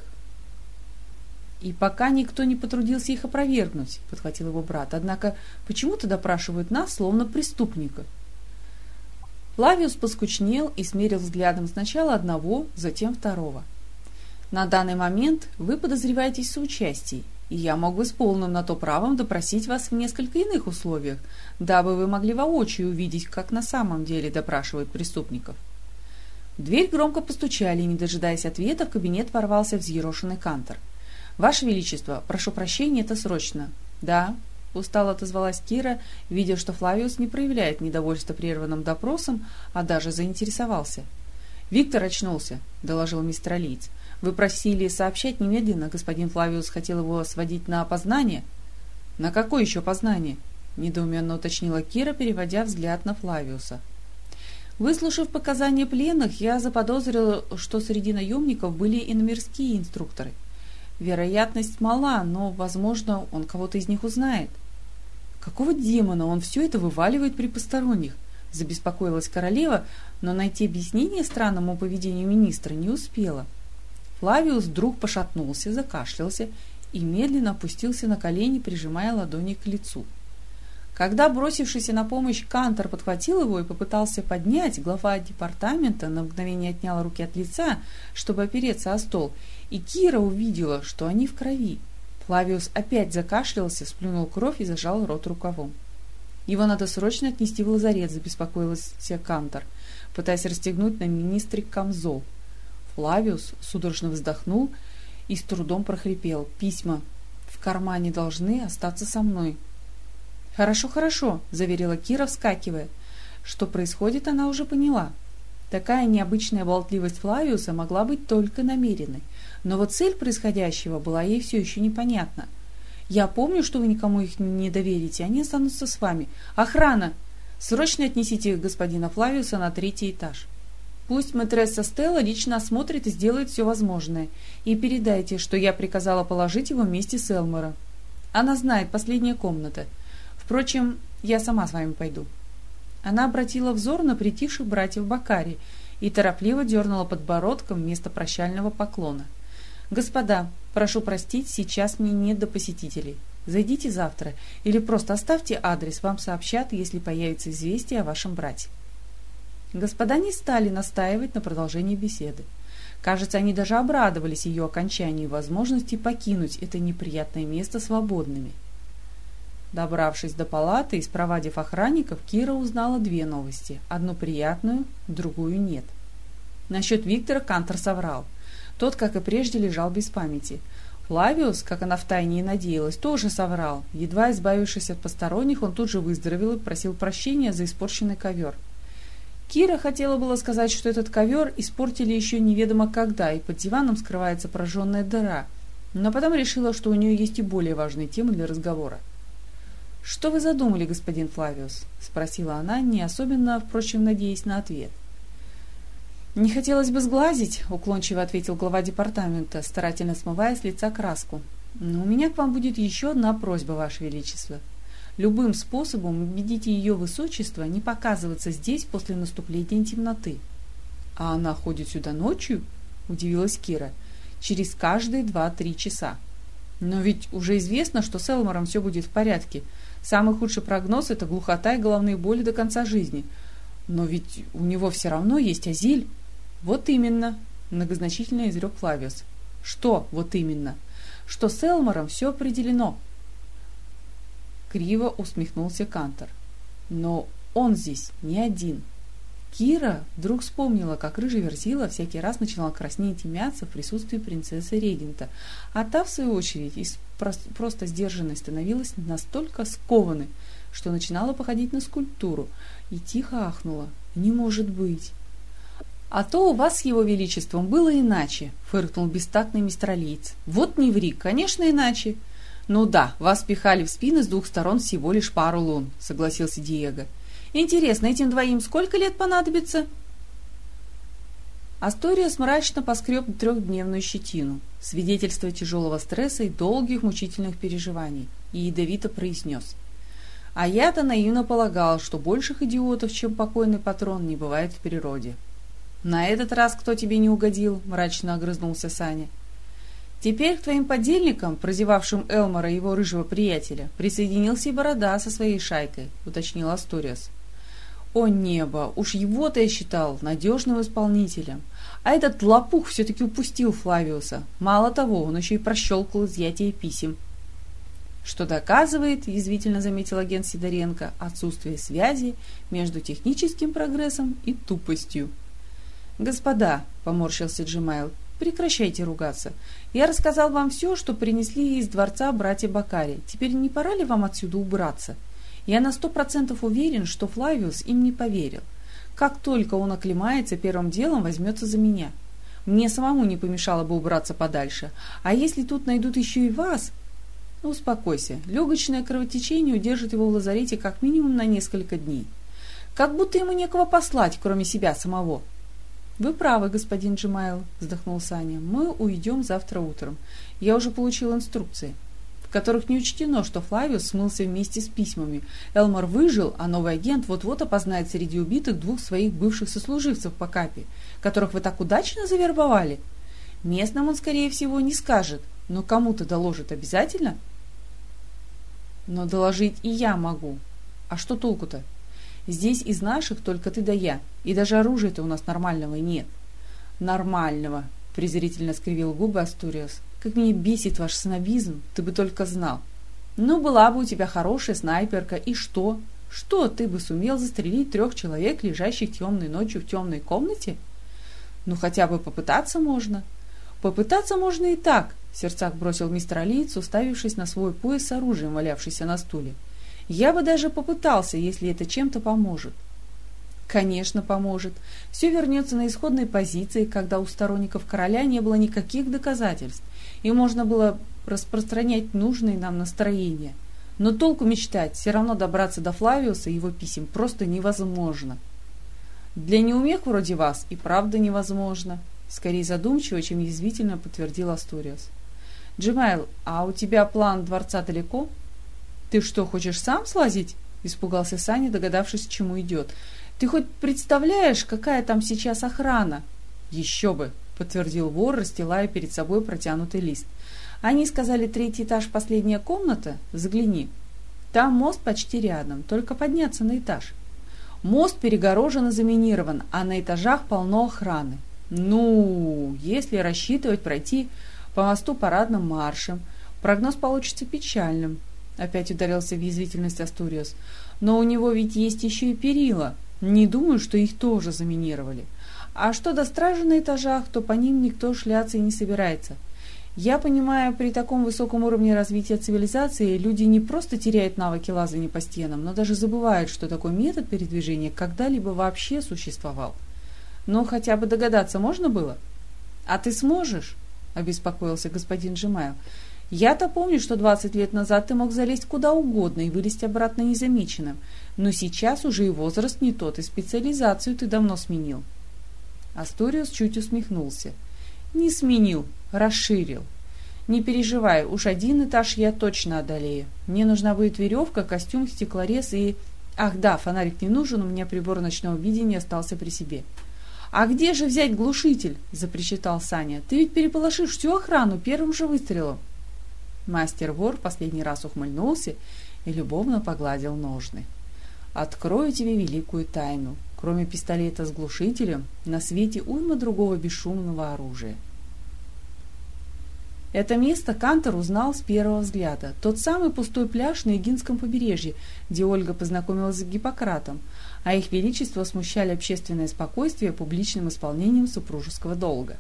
И пока никто не потрудился их опровергнуть, подхватил его брат. Однако почему-то допрашивают нас, словно преступника. Лавиус поскучнел и смерил взглядом сначала одного, затем второго. На данный момент вы подозреваетесь в соучастии, и я могу с полным на то правом допросить вас в несколько иных условиях, дабы вы могли воочию увидеть, как на самом деле допрашивают преступников. Дверь громко постучали, и, не дожидаясь ответа, в кабинет ворвался взъерошенный кантор. «Ваше Величество, прошу прощения, это срочно». «Да», — устало отозвалась Кира, видя, что Флавиус не проявляет недовольства прерванным допросом, а даже заинтересовался. «Виктор очнулся», — доложил мистер Алиец. Вы просили сообщать немедленно, господин Флавиус хотел его сводить на опознание. На какое еще опознание? Недоуменно уточнила Кира, переводя взгляд на Флавиуса. Выслушав показания пленных, я заподозрил, что среди наемников были иномерские инструкторы. Вероятность мала, но, возможно, он кого-то из них узнает. Какого демона он все это вываливает при посторонних? Забеспокоилась королева, но найти объяснение странному поведению министра не успела. — Флавиус вдруг пошатнулся, закашлялся и медленно опустился на колени, прижимая ладони к лицу. Когда бросившийся на помощь Кантор подхватил его и попытался поднять, глава департамента на мгновение отнял руки от лица, чтобы опереться о стол, и Кира увидела, что они в крови. Флавиус опять закашлялся, сплюнул кровь и зажал рот рукавом. «Его надо срочно отнести в лазарет», — забеспокоился Кантор, пытаясь расстегнуть на министре камзол. Флавиус судорожно вздохнул и с трудом прохрипел. «Письма в кармане должны остаться со мной». «Хорошо, хорошо», — заверила Кира, вскакивая. Что происходит, она уже поняла. Такая необычная болтливость Флавиуса могла быть только намеренной. Но вот цель происходящего была ей все еще непонятна. Я помню, что вы никому их не доверите, они останутся с вами. Охрана! Срочно отнесите господина Флавиуса на третий этаж. Пусть мэтресса Стелла лично осмотрит и сделает все возможное. И передайте, что я приказала положить его вместе с Элмором. Она знает, последняя комната. Впрочем, я сама с вами пойду». Она обратила взор на притихших братьев Бакари и торопливо дернула подбородком вместо прощального поклона. «Господа, прошу простить, сейчас мне нет до посетителей. Зайдите завтра или просто оставьте адрес, вам сообщат, если появится известие о вашем брате». Господа не стали настаивать на продолжении беседы. Кажется, они даже обрадовались ее окончанию и возможности покинуть это неприятное место свободными. Добравшись до палаты и спровадив охранников, Кира узнала две новости. Одну приятную, другую нет. Насчет Виктора Кантор соврал. Тот, как и прежде, лежал без памяти. Флавиус, как она втайне и надеялась, тоже соврал. Едва избавившись от посторонних, он тут же выздоровел и просил прощения за испорченный ковер – Кира хотела было сказать, что этот ковер испортили еще неведомо когда, и под диваном скрывается прожженная дыра, но потом решила, что у нее есть и более важные темы для разговора. «Что вы задумали, господин Флавиус?» — спросила она, не особенно, впрочем, надеясь на ответ. «Не хотелось бы сглазить», — уклончиво ответил глава департамента, старательно смывая с лица краску. «Но у меня к вам будет еще одна просьба, Ваше Величество любым способом убедите ее высочество не показываться здесь после наступления темноты. А она ходит сюда ночью? Удивилась Кира. Через каждые два-три часа. Но ведь уже известно, что с Элмором все будет в порядке. Самый худший прогноз – это глухота и головные боли до конца жизни. Но ведь у него все равно есть Азиль. Вот именно, многозначительно изрек Флавиус. Что вот именно? Что с Элмором все определено, Криво усмехнулся Кантор. Но он здесь не один. Кира вдруг вспомнила, как рыжий верзила всякий раз начинал краснеть и мяться в присутствии принцессы Регента, а та, в свою очередь, из просто сдержанной становилась настолько скованной, что начинала походить на скульптуру, и тихо ахнула. «Не может быть!» «А то у вас с его величеством было иначе», — фыркнул бестактный мистралиец. «Вот не ври, конечно, иначе. «Ну да, вас пихали в спины с двух сторон всего лишь пару лун», — согласился Диего. «Интересно, этим двоим сколько лет понадобится?» Астория мрачно поскреб трехдневную щетину, свидетельство тяжелого стресса и долгих мучительных переживаний, и ядовито произнес. «А я-то наивно полагал, что больших идиотов, чем покойный патрон, не бывает в природе». «На этот раз кто тебе не угодил?» – мрачно огрызнулся Саня. Теперь к твоим подельникам, прозевавшим Элмора и его рыжего приятеля, присоединился и Борода со своей шайкой, уточнил Асториас. О небо, уж его-то я считал надежным исполнителем. А этот лопух все-таки упустил Флавиуса. Мало того, он еще и прощелкал изъятие писем. Что доказывает, язвительно заметил агент Сидоренко, отсутствие связи между техническим прогрессом и тупостью. «Господа», — поморщился Джимайл, — «прекращайте ругаться. Я рассказал вам все, что принесли из дворца братья Бакари. Теперь не пора ли вам отсюда убраться? Я на сто процентов уверен, что Флавиус им не поверил. Как только он оклемается, первым делом возьмется за меня. Мне самому не помешало бы убраться подальше. А если тут найдут еще и вас... Ну, успокойся. Легочное кровотечение удержит его в лазарете как минимум на несколько дней. Как будто ему некого послать, кроме себя самого. «Вы правы, господин Джимайл», — вздохнул Саня. «Мы уйдем завтра утром. Я уже получил инструкции, которых не учтено, что Флавиус смылся вместе с письмами. Элмар выжил, а новый агент вот-вот опознает среди убитых двух своих бывших сослуживцев по капе, которых вы так удачно завербовали. Местным он, скорее всего, не скажет, но кому-то доложит обязательно». «Но доложить и я могу. А что толку-то?» Здесь из наших только ты да я, и даже оружия-то у нас нормального нет. Нормального, презрительно скривил губы Астуриас. Как меня бесит ваш снобизм, ты бы только знал. Ну, была бы у тебя хорошая снайперка, и что? Что, ты бы сумел застрелить трех человек, лежащих темной ночью в темной комнате? Ну, хотя бы попытаться можно. Попытаться можно и так, в сердцах бросил мистер Алиец, уставившись на свой пояс с оружием, валявшийся на стуле. Я бы даже попытался, если это чем-то поможет. Конечно, поможет. Все вернется на исходные позиции, когда у сторонников короля не было никаких доказательств, и можно было распространять нужные нам настроения. Но толку мечтать, все равно добраться до Флавиуса и его писем просто невозможно. Для неумех вроде вас и правда невозможно, скорее задумчиво, чем язвительно подтвердил Астуриас. Джимайл, а у тебя план дворца далеко? Ты что, хочешь сам слазить? Испугался Саня, догадавшись, к чему идет. Ты хоть представляешь, какая там сейчас охрана? Еще бы, подтвердил вор, расстилая перед собой протянутый лист. Они сказали, третий этаж последняя комната? Загляни. Там мост почти рядом, только подняться на этаж. Мост перегорожен и заминирован, а на этажах полно охраны. Ну, если рассчитывать пройти по мосту парадным маршем, прогноз получится печальным. Опять ударился в язвительность Астуриус. Но у него ведь есть еще и перила. Не думаю, что их тоже заминировали. А что до стражи на этажах, то по ним никто шляться и не собирается. Я понимаю, при таком высоком уровне развития цивилизации люди не просто теряют навыки лазания по стенам, но даже забывают, что такой метод передвижения когда-либо вообще существовал. Но хотя бы догадаться можно было? А ты сможешь? — обеспокоился господин Джимаев. «Я-то помню, что двадцать лет назад ты мог залезть куда угодно и вылезти обратно незамеченным, но сейчас уже и возраст не тот, и специализацию ты давно сменил». Асториус чуть усмехнулся. «Не сменил, расширил. Не переживай, уж один этаж я точно одолею. Мне нужна будет веревка, костюм, стеклорез и... Ах да, фонарик не нужен, у меня прибор ночного видения остался при себе». «А где же взять глушитель?» – запричитал Саня. «Ты ведь переполошишь всю охрану первым же выстрелом». Мастер-вор последний раз ухмыльнулся и любовно погладил ножны. «Открою тебе великую тайну. Кроме пистолета с глушителем, на свете уйма другого бесшумного оружия». Это место Кантор узнал с первого взгляда. Тот самый пустой пляж на Егинском побережье, где Ольга познакомилась с Гиппократом, а их величество смущали общественное спокойствие публичным исполнением супружеского долга.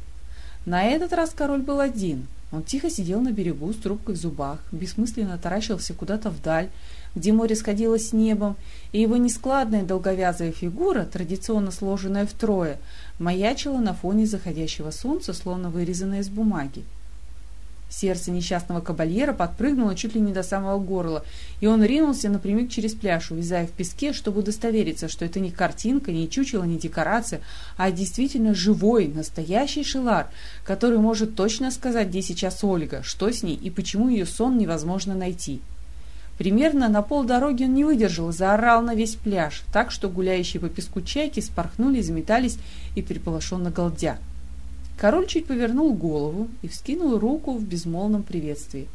На этот раз король был один. Он тихо сидел на берегу с трубкой в зубах, бессмысленно таращился куда-то вдаль, где море сходилось с небом, и его нескладная долговязая фигура, традиционно сложенная втрое, маячила на фоне заходящего солнца, словно вырезанная из бумаги. Сердце несчастного кабальера подпрыгнуло чуть ли не до самого горла, и он ринулся напрямик через пляж, увязая в песке, чтобы удостовериться, что это не картинка, не чучело, не декорация, а действительно живой, настоящий шелар, который может точно сказать, где сейчас Ольга, что с ней и почему ее сон невозможно найти. Примерно на полдороги он не выдержал, заорал на весь пляж, так что гуляющие по песку чайки спорхнули, заметались и переполошенно галдя. Король чуть повернул голову и вскинул руку в безмолвном приветствии.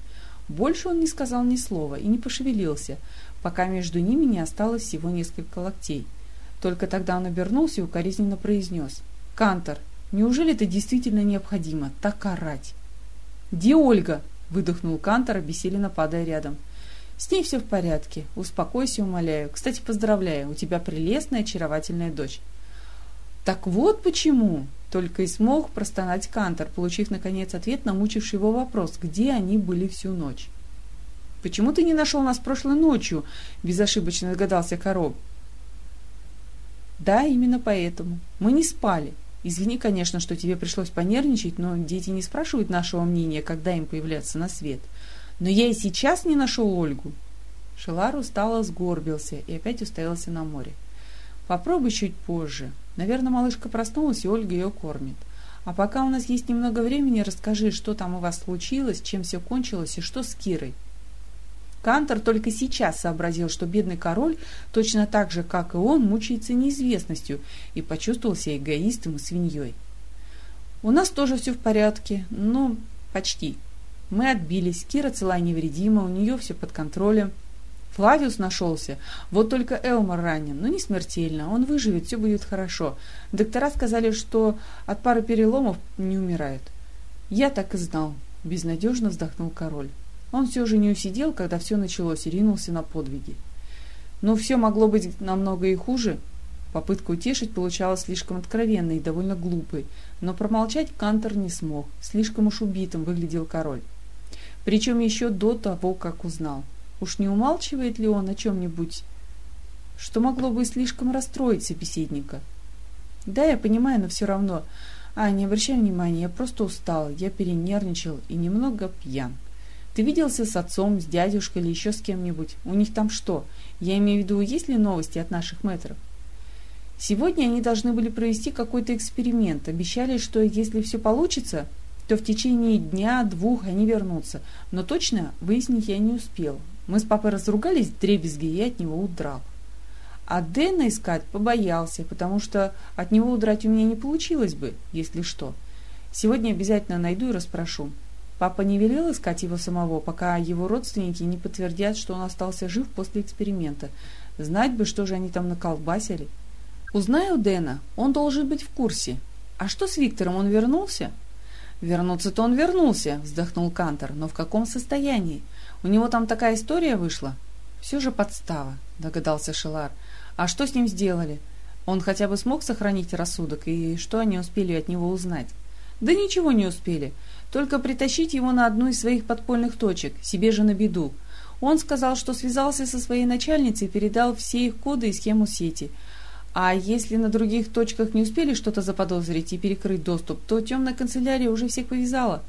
Больше он не сказал ни слова и не пошевелился, пока между ними не осталось всего несколько локтей. Только тогда он обернулся и укоризненно произнес. «Кантор, неужели это действительно необходимо, так орать?» «Где Ольга?» — выдохнул Кантор, обессиленно падая рядом. «С ней все в порядке. Успокойся, умоляю. Кстати, поздравляю, у тебя прелестная, очаровательная дочь». «Так вот почему!» Только и смог простонать Кантор, получив, наконец, ответ на мучивший его вопрос, где они были всю ночь. «Почему ты не нашел нас прошлой ночью?» – безошибочно догадался Короб. «Да, именно поэтому. Мы не спали. Извини, конечно, что тебе пришлось понервничать, но дети не спрашивают нашего мнения, когда им появляться на свет. Но я и сейчас не нашел Ольгу». Шелар устало сгорбился и опять уставился на море. «Попробуй чуть позже. Наверное, малышка проснулась, и Ольга ее кормит. А пока у нас есть немного времени, расскажи, что там у вас случилось, чем все кончилось и что с Кирой. Кантор только сейчас сообразил, что бедный король, точно так же, как и он, мучается неизвестностью и почувствовал себя эгоистом и свиньей. «У нас тоже все в порядке, ну, почти. Мы отбились, Кира цела и невредима, у нее все под контролем». Флавиус нашелся. Вот только Элмар ранен, но не смертельно. Он выживет, все будет хорошо. Доктора сказали, что от пары переломов не умирает. Я так и знал. Безнадежно вздохнул король. Он все же не усидел, когда все началось, и ринулся на подвиги. Но все могло быть намного и хуже. Попытка утешить получалась слишком откровенной и довольно глупой, но промолчать Кантор не смог. Слишком уж убитым выглядел король. Причем еще до того, как узнал. Уж не умалчивает ли он о чем-нибудь, что могло бы слишком расстроить собеседника? Да, я понимаю, но все равно. А, не обращай внимания, я просто устал, я перенервничал и немного пьян. Ты виделся с отцом, с дядюшкой или еще с кем-нибудь? У них там что? Я имею в виду, есть ли новости от наших мэтров? Сегодня они должны были провести какой-то эксперимент. Обещали, что если все получится, то в течение дня-двух они вернутся. Но точно выяснить я не успел. Мы с папой разругались дребезги, и я от него удрал. А Дэна искать побоялся, потому что от него удрать у меня не получилось бы, если что. Сегодня обязательно найду и расспрошу. Папа не велел искать его самого, пока его родственники не подтвердят, что он остался жив после эксперимента. Знать бы, что же они там наколбасили. Узнаю Дэна, он должен быть в курсе. А что с Виктором, он вернулся? Вернуться-то он вернулся, вздохнул Кантор, но в каком состоянии? У него там такая история вышла? Все же подстава, догадался Шелар. А что с ним сделали? Он хотя бы смог сохранить рассудок, и что они успели от него узнать? Да ничего не успели, только притащить его на одну из своих подпольных точек, себе же на беду. Он сказал, что связался со своей начальницей и передал все их коды и схему сети – а если на других точках не успели что-то заподозрить и перекрыть доступ, то темная канцелярия уже всех повязала.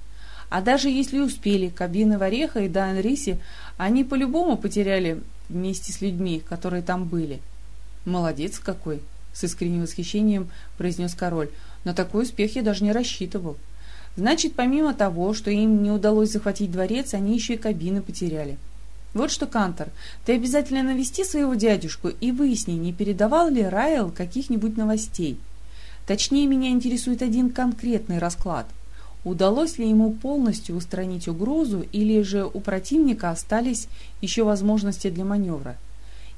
А даже если успели, кабины Вареха и Дан Риси, они по-любому потеряли вместе с людьми, которые там были. «Молодец какой!» — с искренним восхищением произнес король. «На такой успех я даже не рассчитывал. Значит, помимо того, что им не удалось захватить дворец, они еще и кабины потеряли. Вот что, Кантор, ты обязательно навести своего дядюшку и выясни, не передавал ли Райл каких-нибудь новостей. Точнее, меня интересует один конкретный расклад. Удалось ли ему полностью устранить угрозу, или же у противника остались еще возможности для маневра?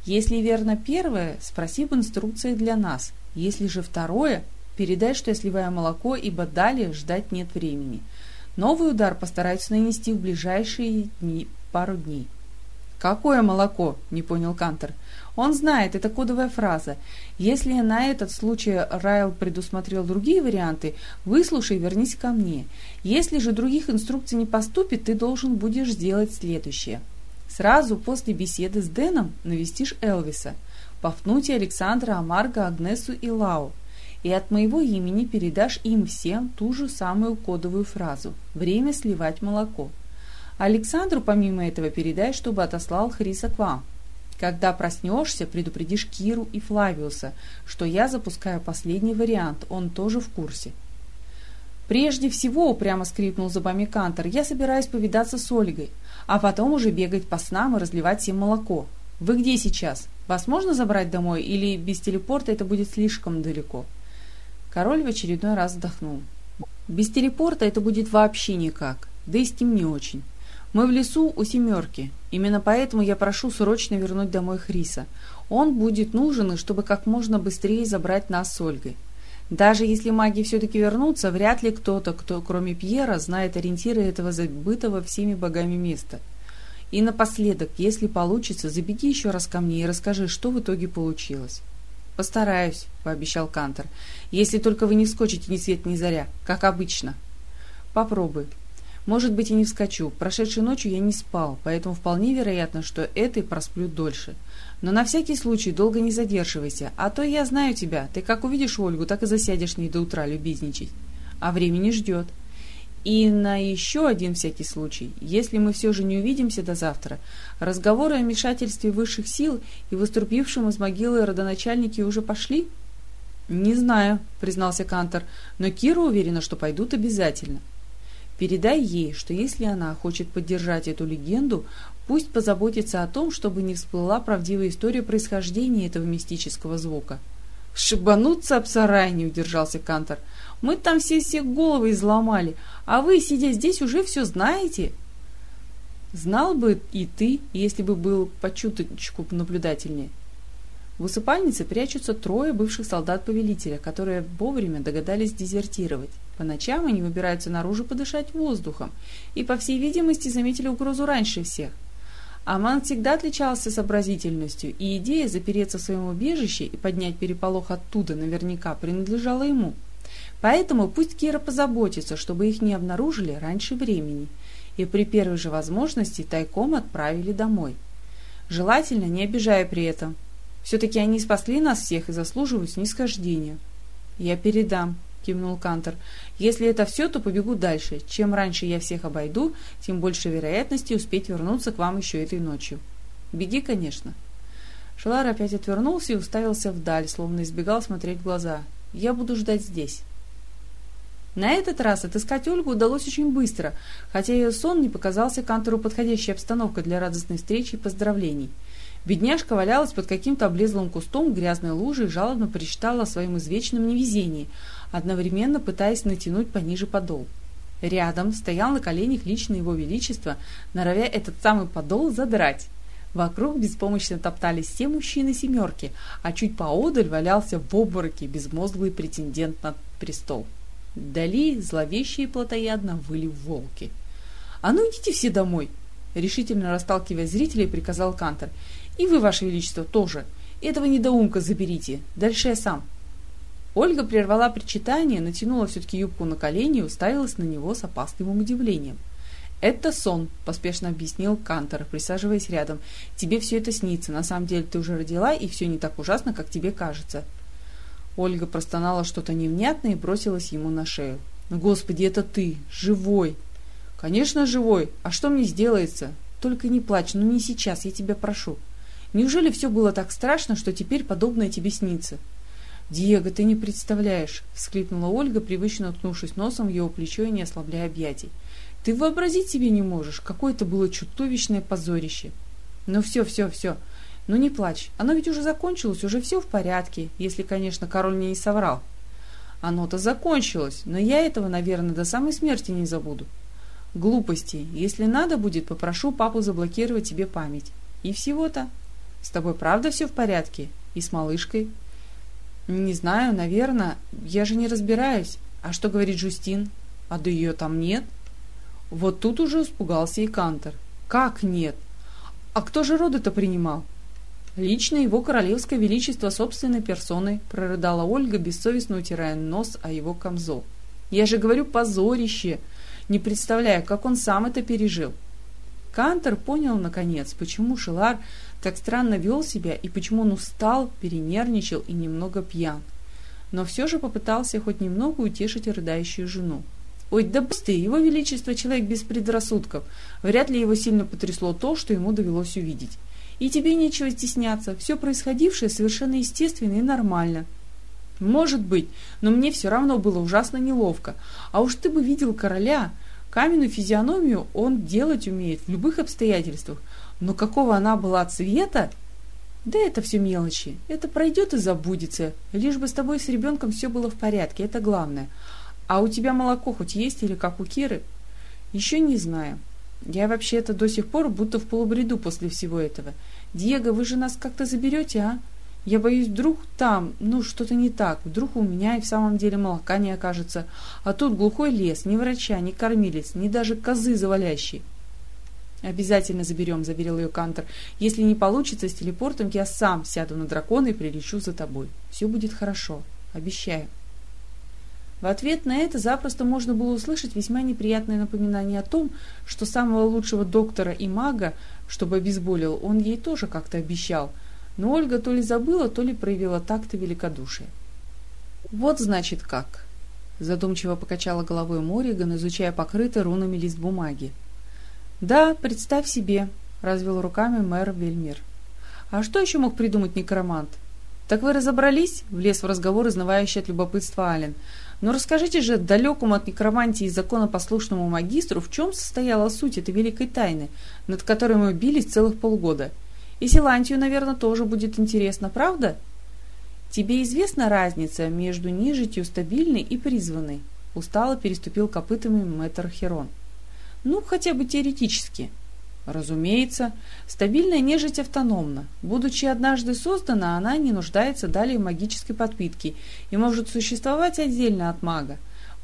Если верно первое, спроси в инструкции для нас. Если же второе, передай, что я сливаю молоко, ибо далее ждать нет времени. Новый удар постараются нанести в ближайшие дни, пару дней. «Какое молоко?» – не понял Кантер. «Он знает, это кодовая фраза. Если на этот случай Райл предусмотрел другие варианты, выслушай, вернись ко мне. Если же других инструкций не поступит, ты должен будешь сделать следующее. Сразу после беседы с Дэном навестишь Элвиса, Пафнутия, Александра, Амарга, Агнесу и Лау, и от моего имени передашь им всем ту же самую кодовую фразу «Время сливать молоко». Александру помимо этого передай, чтобы отослал Хриса к вам. Когда проснешься, предупредишь Киру и Флавиуса, что я запускаю последний вариант, он тоже в курсе. Прежде всего, прямо скрипнул зубами Кантор, я собираюсь повидаться с Ольгой, а потом уже бегать по снам и разливать всем молоко. Вы где сейчас? Вас можно забрать домой или без телепорта это будет слишком далеко? Король в очередной раз вздохнул. Без телепорта это будет вообще никак, да и с тем не очень. Мы в лесу у семерки. Именно поэтому я прошу срочно вернуть домой Хриса. Он будет нужен, чтобы как можно быстрее забрать нас с Ольгой. Даже если маги все-таки вернутся, вряд ли кто-то, кто кроме Пьера, знает ориентиры этого забытого всеми богами места. И напоследок, если получится, забеги еще раз ко мне и расскажи, что в итоге получилось. «Постараюсь», — пообещал Кантор, — «если только вы не вскочите ни свет ни заря, как обычно». «Попробуй. Может быть и не вскочу. Прошедшей ночью я не спал, поэтому вполне вероятно, что этой просплю дольше. Но на всякий случай долго не задерживайся, а то я знаю тебя. Ты как увидишь Ольгу, так и засядешь с ней до утра любезничать. А времени ждет. И на еще один всякий случай, если мы все же не увидимся до завтра, разговоры о вмешательстве высших сил и выступившем из могилы родоначальники уже пошли? «Не знаю», — признался Кантор, — «но Кира уверена, что пойдут обязательно». Передай ей, что если она хочет поддержать эту легенду, пусть позаботится о том, чтобы не всплыла правдивая история происхождения этого мистического звука. «Шибануться об сарай!» — не удержался Кантор. «Мы там все все головы изломали, а вы, сидя здесь, уже все знаете!» «Знал бы и ты, если бы был по чуточку наблюдательнее». В усыпальнице прячутся трое бывших солдат повелителя, которые вовремя догадались дезертировать. По ночам они выбираются наружу подышать воздухом и, по всей видимости, заметили угрозу раньше всех. Аман всегда отличался сообразительностью, и идея запереться в своем убежище и поднять переполох оттуда наверняка принадлежала ему. Поэтому пусть Кира позаботится, чтобы их не обнаружили раньше времени, и при первой же возможности тайком отправили домой. Желательно, не обижая при этом. Все-таки они спасли нас всех и заслуживают снисхождения. «Я передам», — кивнул Кантор. «Если это все, то побегу дальше. Чем раньше я всех обойду, тем больше вероятности успеть вернуться к вам еще этой ночью. Беги, конечно». Шелар опять отвернулся и уставился вдаль, словно избегал смотреть в глаза. «Я буду ждать здесь». На этот раз отыскать Ольгу удалось очень быстро, хотя ее сон не показался Кантору подходящей обстановкой для радостной встречи и поздравлений. Бедняжка валялась под каким-то облезлым кустом грязной луже и жалобно причитала о своем извечном невезении, одновременно пытаясь натянуть пониже подол. Рядом стоял на коленях лично его величество, норовя этот самый подол задрать. Вокруг беспомощно топтались все мужчины семерки, а чуть поодаль валялся в обмороке безмозглый претендент на престол. Вдали зловещие плотоядно выли волки. «А ну идите все домой!» Решительно расталкивая зрителей, приказал Кантор. «И вы, Ваше Величество, тоже. Этого недоумка заберите. Дальше я сам». Ольга прервала причитание, натянула все-таки юбку на колени и уставилась на него с опасливым удивлением. «Это сон», — поспешно объяснил Кантор, присаживаясь рядом. «Тебе все это снится. На самом деле ты уже родила, и все не так ужасно, как тебе кажется». Ольга простонала что-то невнятное и бросилась ему на шею. «Господи, это ты! Живой!» «Конечно, живой! А что мне сделается? Только не плачь, ну не сейчас, я тебя прошу. Неужели все было так страшно, что теперь подобное тебе снится?» «Диего, ты не представляешь!» — всхлипнула Ольга, привычно уткнувшись носом в его плечо и не ослабляя объятий. «Ты вообразить себе не можешь, какое это было чудовищное позорище!» «Ну все, все, все!» «Ну не плачь, оно ведь уже закончилось, уже все в порядке, если, конечно, король мне не соврал». «Оно-то закончилось, но я этого, наверное, до самой смерти не забуду». «Глупости. Если надо будет, попрошу папу заблокировать тебе память. И всего-то. С тобой правда все в порядке? И с малышкой?» «Не знаю, наверное. Я же не разбираюсь. А что говорит Жустин? А да ее там нет?» Вот тут уже испугался и Кантор. «Как нет? А кто же роды-то принимал?» «Лично его королевское величество собственной персоной», — прорыдала Ольга, бессовестно утирая нос о его камзол. «Я же говорю, позорище! Не представляю, как он сам это пережил». Кантер понял, наконец, почему Шелар так странно вел себя и почему он устал, перенервничал и немного пьян. Но все же попытался хоть немного утешить рыдающую жену. «Ой, да пусты, его величество человек без предрассудков. Вряд ли его сильно потрясло то, что ему довелось увидеть. И тебе нечего стесняться, все происходившее совершенно естественно и нормально. Может быть, но мне все равно было ужасно неловко. А уж ты бы видел короля. Каменную физиономию он делать умеет в любых обстоятельствах. Но какого она была цвета? Да это все мелочи. Это пройдет и забудется. Лишь бы с тобой с ребенком все было в порядке, это главное. А у тебя молоко хоть есть или как у Киры? Еще не знаю. Я вообще-то до сих пор будто в полубреду после всего этого. Диего, вы же нас как-то заберете, а? Я боюсь, вдруг там, ну, что-то не так. Вдруг у меня и в самом деле молока не окажется. А тут глухой лес, ни врача, ни кормилец, ни даже козы завалящие. «Обязательно заберем», — заверил ее Кантор. «Если не получится с телепортом, я сам сяду на дракона и прилечу за тобой. Все будет хорошо. Обещаю». В ответ на это запросто можно было услышать весьма неприятное напоминание о том, что самого лучшего доктора и мага, чтобы обезболил, он ей тоже как-то обещал. Но Ольга то ли забыла, то ли проявила такт и великодушие. «Вот значит как», — задумчиво покачала головой Мориган, изучая покрытый рунами лист бумаги. «Да, представь себе», — развел руками мэр Вельмир. «А что еще мог придумать некромант?» «Так вы разобрались?» — влез в разговор изнывающий от любопытства Ален. Но расскажите же далекому от некромантии и законопослушному магистру, в чем состояла суть этой великой тайны, над которой мы бились целых полгода. И Силантию, наверное, тоже будет интересно, правда? Тебе известна разница между нежитью стабильной и призванной? Устало переступил копытами мэтр Херон. Ну, хотя бы теоретически. Разумеется, стабильная нежить автономна. Будучи однажды создана, она не нуждается далее в магической подпитке и может существовать отдельно от мага.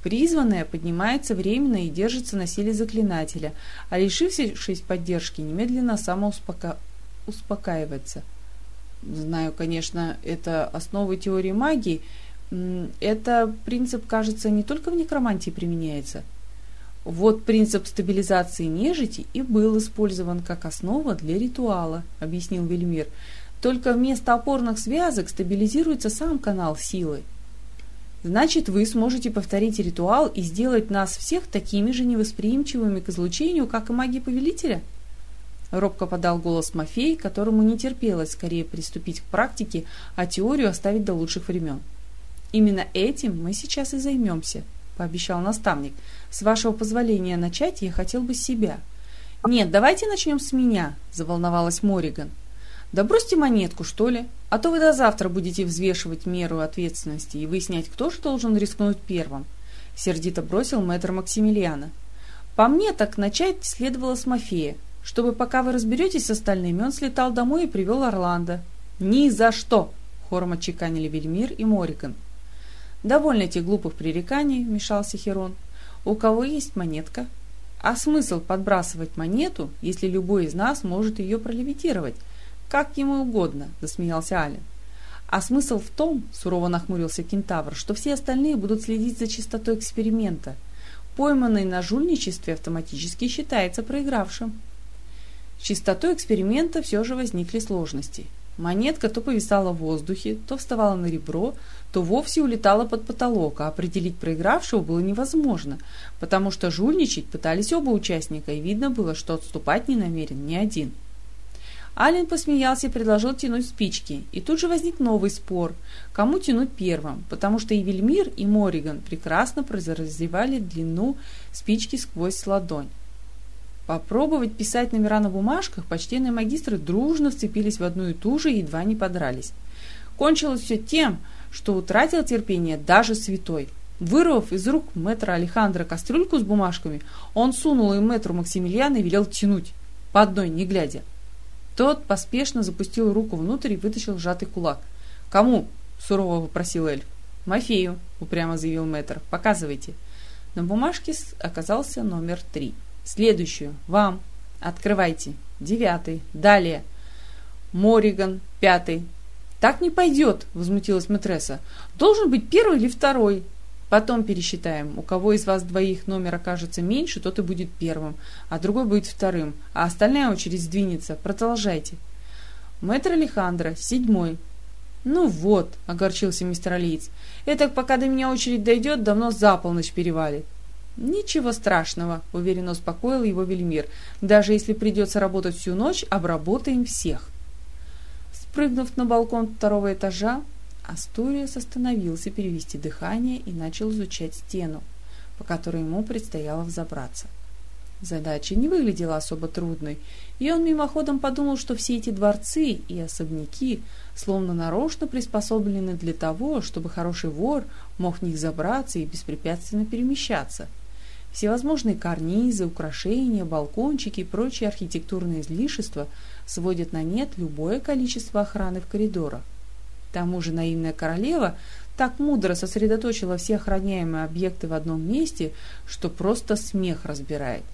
Призванная поднимается временно и держится на силе заклинателя, а лишившись поддержки, немедленно самоуспокаивается. Знаю, конечно, это основы теории магии. Это принцип, кажется, не только в некромантии применяется – вот принцип стабилизации нежити и был использован как основа для ритуала, объяснил Вельмир. Только вместо опорных связок стабилизируется сам канал силы. Значит, вы сможете повторить ритуал и сделать нас всех такими же невосприимчивыми к излучению, как и маги Повелителя? Робко подал голос Мафей, которому не терпелось скорее приступить к практике, а теорию оставить до лучших времен. Именно этим мы сейчас и займемся, пообещал наставник. С вашего позволения начать я хотел бы с себя. Нет, давайте начнем с меня, заволновалась Мориган. Да бросьте монетку, что ли, а то вы до завтра будете взвешивать меру ответственности и выяснять, кто же должен рискнуть первым. Сердито бросил мэтр Максимилиана. По мне, так начать следовало с Мафея, чтобы пока вы разберетесь с остальными, он слетал домой и привел Орландо. Ни за что! Хором отчеканили Вельмир и Мориган. Довольно этих глупых пререканий, вмешался Херон. У кого есть монетка? А смысл подбрасывать монету, если любой из нас может ее пролевитировать? «Как ему угодно», — засмеялся Ален. «А смысл в том, — сурово нахмурился кентавр, — что все остальные будут следить за чистотой эксперимента. Пойманный на жульничестве автоматически считается проигравшим». С чистотой эксперимента все же возникли сложности. Монетка то повисала в воздухе, то вставала на ребро, то вовсе улетала под потолок, а определить проигравшего было невозможно, потому что жульничать пытались оба участника, и видно было, что отступать не намерен ни один. Ален посмеялся и предложил тянуть спички, и тут же возник новый спор, кому тянуть первым, потому что и Вельмир, и Мориган прекрасно прозревали длину спички сквозь ладонь. Попробовать писать номера на бумажках почтенные магистры дружно вцепились в одну и ту же и едва не подрались. Кончилось все тем, что утратил терпение даже святой. Вырвав из рук мэтра Алехандра кастрюльку с бумажками, он сунул им мэтру Максимилиана и велел тянуть, по одной не глядя. Тот поспешно запустил руку внутрь и вытащил сжатый кулак. «Кому?» — сурово попросил эльф. «Мафею», — упрямо заявил мэтр. «Показывайте». На бумажке оказался номер три. «Следующую. Вам. Открывайте. Девятый. Далее. Мориган. Пятый. «Так не пойдет», — возмутилась матресса. «Должен быть первый или второй». Потом пересчитаем. У кого из вас двоих номер окажется меньше, тот и будет первым, а другой будет вторым, а остальная очередь сдвинется. Продолжайте. Мэтр Алехандро, седьмой. Ну вот, огорчился мистер Алиец. Это пока до меня очередь дойдет, давно за полночь перевалит. «Ничего страшного», — уверенно успокоил его Вельмир. «Даже если придется работать всю ночь, обработаем всех». Спрыгнув на балкон второго этажа, Астуриас остановился перевести дыхание и начал изучать стену, по которой ему предстояло взобраться. Задача не выглядела особо трудной, и он мимоходом подумал, что все эти дворцы и особняки словно нарочно приспособлены для того, чтобы хороший вор мог в них забраться и беспрепятственно перемещаться. Всевозможные карнизы, украшения, балкончики и прочие архитектурные излишества сводят на нет любое количество охраны в коридорах тому же наивная королева так мудро сосредоточила все охраняемые объекты в одном месте, что просто смех разбирает.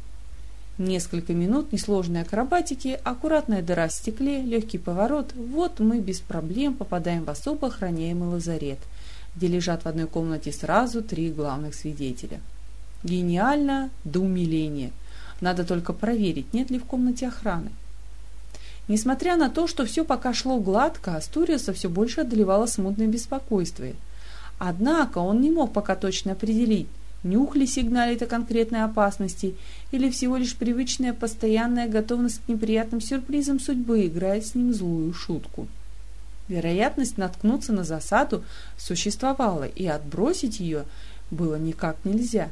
Несколько минут несложной акробатики, аккуратная дыра в стекле, легкий поворот – вот мы без проблем попадаем в особо охраняемый лазарет, где лежат в одной комнате сразу три главных свидетеля. Гениально до умиления. Надо только проверить, нет ли в комнате охраны. Несмотря на то, что все пока шло гладко, Астуриуса все больше одолевало смутное беспокойство. Однако он не мог пока точно определить, нюх ли сигналит о конкретной опасности, или всего лишь привычная постоянная готовность к неприятным сюрпризам судьбы играет с ним злую шутку. Вероятность наткнуться на засаду существовала, и отбросить ее было никак нельзя.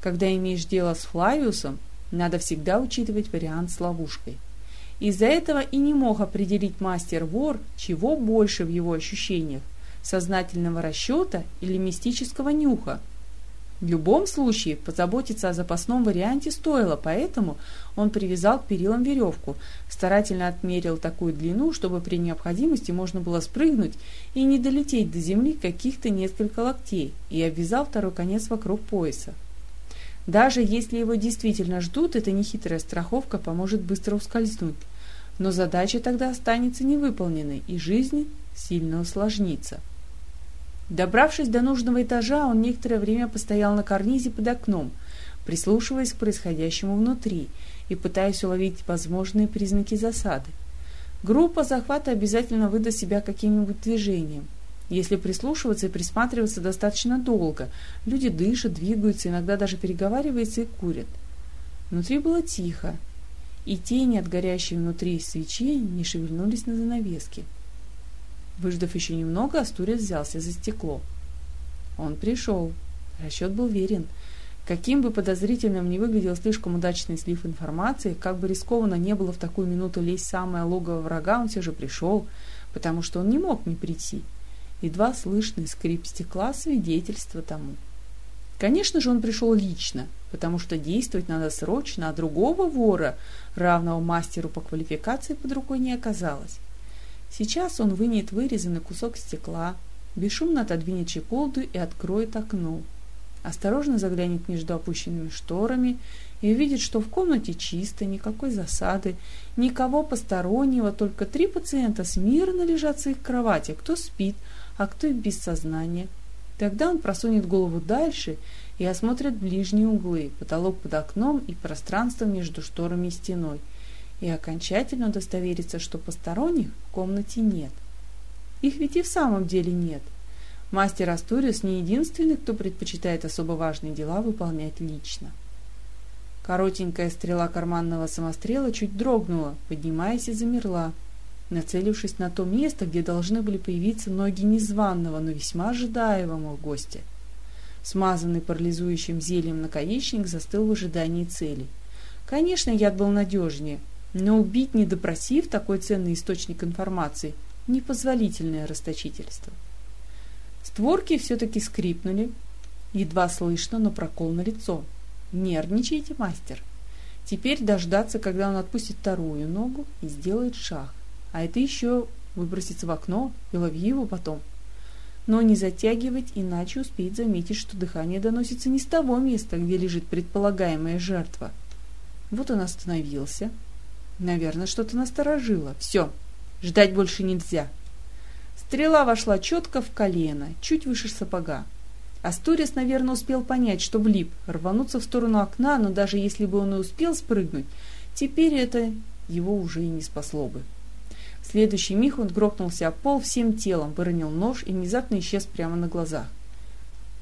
Когда имеешь дело с Флавиусом, надо всегда учитывать вариант с ловушкой. Из-за этого и не мог определить мастер-вор, чего больше в его ощущениях – сознательного расчета или мистического нюха. В любом случае позаботиться о запасном варианте стоило, поэтому он привязал к перилам веревку, старательно отмерил такую длину, чтобы при необходимости можно было спрыгнуть и не долететь до земли каких-то несколько локтей, и обвязал второй конец вокруг пояса. Даже если его действительно ждут, эта нехитрая страховка поможет быстро ускользнуть. Но задача тогда останется невыполненной, и жизнь сильно усложнится. Добравшись до нужного этажа, он некоторое время постоял на карнизе под окном, прислушиваясь к происходящему внутри и пытаясь уловить возможные признаки засады. Группа захвата обязательно выдаст себя каким-нибудь движением. Если прислушиваться и присматриваться достаточно долго, люди дышат, двигаются, иногда даже переговариваются и курят. Внутри было тихо, и тени от горящей внутри свечи не шевельнулись на занавеске. Выждав еще немного, Астурец взялся за стекло. Он пришел. Расчет был верен. Каким бы подозрительным ни выглядел слишком удачный слив информации, как бы рискованно не было в такую минуту лезть самое логово врага, он все же пришел, потому что он не мог не прийти. Едва слышный скрип стекла свидетельство тому. Конечно же, он пришел лично, потому что действовать надо срочно, а другого вора, равного мастеру по квалификации, под рукой не оказалось. Сейчас он вынет вырезанный кусок стекла, бесшумно отодвинет чеколду и откроет окно. Осторожно заглянет между опущенными шторами и увидит, что в комнате чисто, никакой засады, никого постороннего, только три пациента смирно лежат в своих кроватях, кто спит, а кто без сознания. Тогда он просунет голову дальше и осмотрит ближние углы, потолок под окном и пространство между шторами и стеной, и окончательно удостоверится, что посторонних в комнате нет. Их ведь и в самом деле нет. Мастер Астуриус не единственный, кто предпочитает особо важные дела выполнять лично. Коротенькая стрела карманного самострела чуть дрогнула, поднимаясь и замерла, нацелившись на то место, где должны были появиться ноги незваного, но весьма ожидаемого гостя. Смазанный парализующим зельем наконечник застыл в ожидании цели. Конечно, яд был надежнее, но убить, не допросив такой ценный источник информации, непозволительное расточительство. Створки все-таки скрипнули, едва слышно, но прокол на лицо. Нервничайте, мастер. Теперь дождаться, когда он отпустит вторую ногу и сделает шаг а это еще выброситься в окно и лови его потом. Но не затягивать, иначе успеет заметить, что дыхание доносится не с того места, где лежит предполагаемая жертва. Вот он остановился. Наверное, что-то насторожило. Все, ждать больше нельзя. Стрела вошла четко в колено, чуть выше сапога. Астурис, наверное, успел понять, что влип, рвануться в сторону окна, но даже если бы он и успел спрыгнуть, теперь это его уже и не спасло бы. Следующий миг он грохнулся о пол всем телом, выронил нож и внезапно исчез прямо на глазах.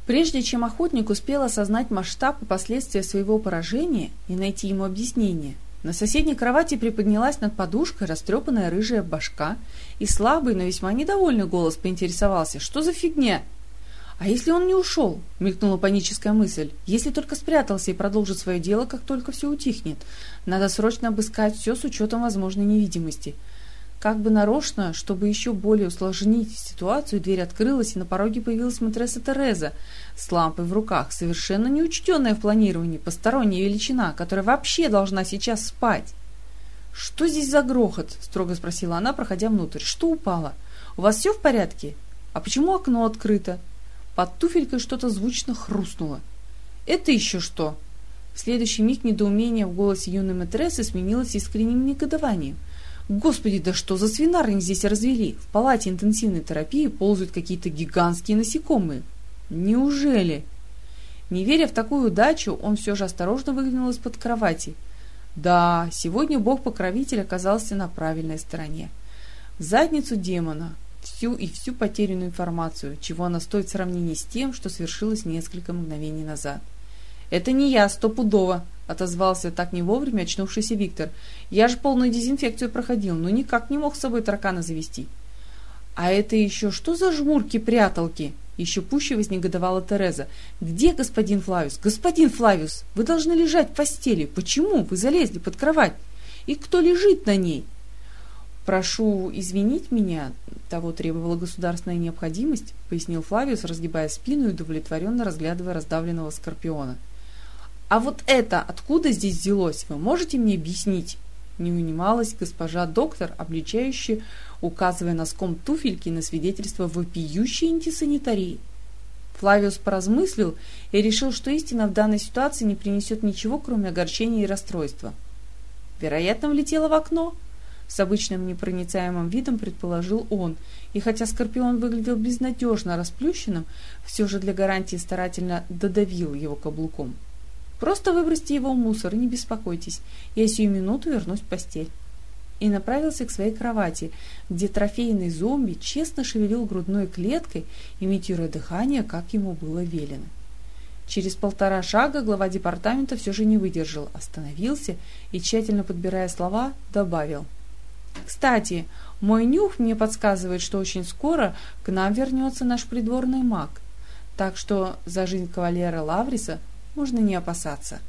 Прежде чем охотник успел осознать масштаб и последствия своего поражения и найти ему объяснение, на соседней кровати приподнялась над подушкой растрепанная рыжая башка, и слабый, но весьма недовольный голос поинтересовался, что за фигня? «А если он не ушел?» — мелькнула паническая мысль. «Если только спрятался и продолжит свое дело, как только все утихнет. Надо срочно обыскать все с учетом возможной невидимости». Как бы нарочно, чтобы еще более усложнить ситуацию, дверь открылась, и на пороге появилась матресса Тереза с лампой в руках, совершенно неучтенная в планировании, посторонняя величина, которая вообще должна сейчас спать. «Что здесь за грохот?» – строго спросила она, проходя внутрь. «Что упало? У вас все в порядке? А почему окно открыто?» Под туфелькой что-то звучно хрустнуло. «Это еще что?» В следующий миг недоумение в голосе юной матрессы сменилось искренним негодованием – Господи, да что за свинарник здесь развели? В палате интенсивной терапии ползают какие-то гигантские насекомые. Неужели? Не веря в такую удачу, он все же осторожно выглянул из-под кровати. Да, сегодня бог-покровитель оказался на правильной стороне. В задницу демона, всю и всю потерянную информацию, чего она стоит в сравнении с тем, что свершилось несколько мгновений назад. «Это не я, стопудово!» — отозвался так не вовремя очнувшийся Виктор. «Я же полную дезинфекцию проходил, но никак не мог с собой таракана завести». «А это еще что за жмурки-пряталки?» Еще пуще вознегодовала Тереза. «Где господин Флавиус? Господин Флавиус, вы должны лежать в постели. Почему вы залезли под кровать? И кто лежит на ней?» «Прошу извинить меня, того требовала государственная необходимость», пояснил Флавиус, разгибая спину и удовлетворенно разглядывая раздавленного скорпиона. «А вот это откуда здесь взялось, вы можете мне объяснить?» Не унималась госпожа доктор, обличающая, указывая носком туфельки на свидетельство вопиющей антисанитарии. Флавиус поразмыслил и решил, что истина в данной ситуации не принесет ничего, кроме огорчения и расстройства. Вероятно, влетела в окно. С обычным непроницаемым видом предположил он, и хотя Скорпион выглядел безнадежно расплющенным, все же для гарантии старательно додавил его каблуком. Просто выбросьте его в мусор, не беспокойтесь. Я сию минуту вернусь в постель. и направился к своей кровати, где трофейный зомби честно шевелил грудной клеткой, имитируя дыхание, как ему было велено. Через полтора шага глава департамента все же не выдержал, остановился и, тщательно подбирая слова, добавил. «Кстати, мой нюх мне подсказывает, что очень скоро к нам вернется наш придворный маг, так что за жизнь кавалера Лавриса можно не опасаться».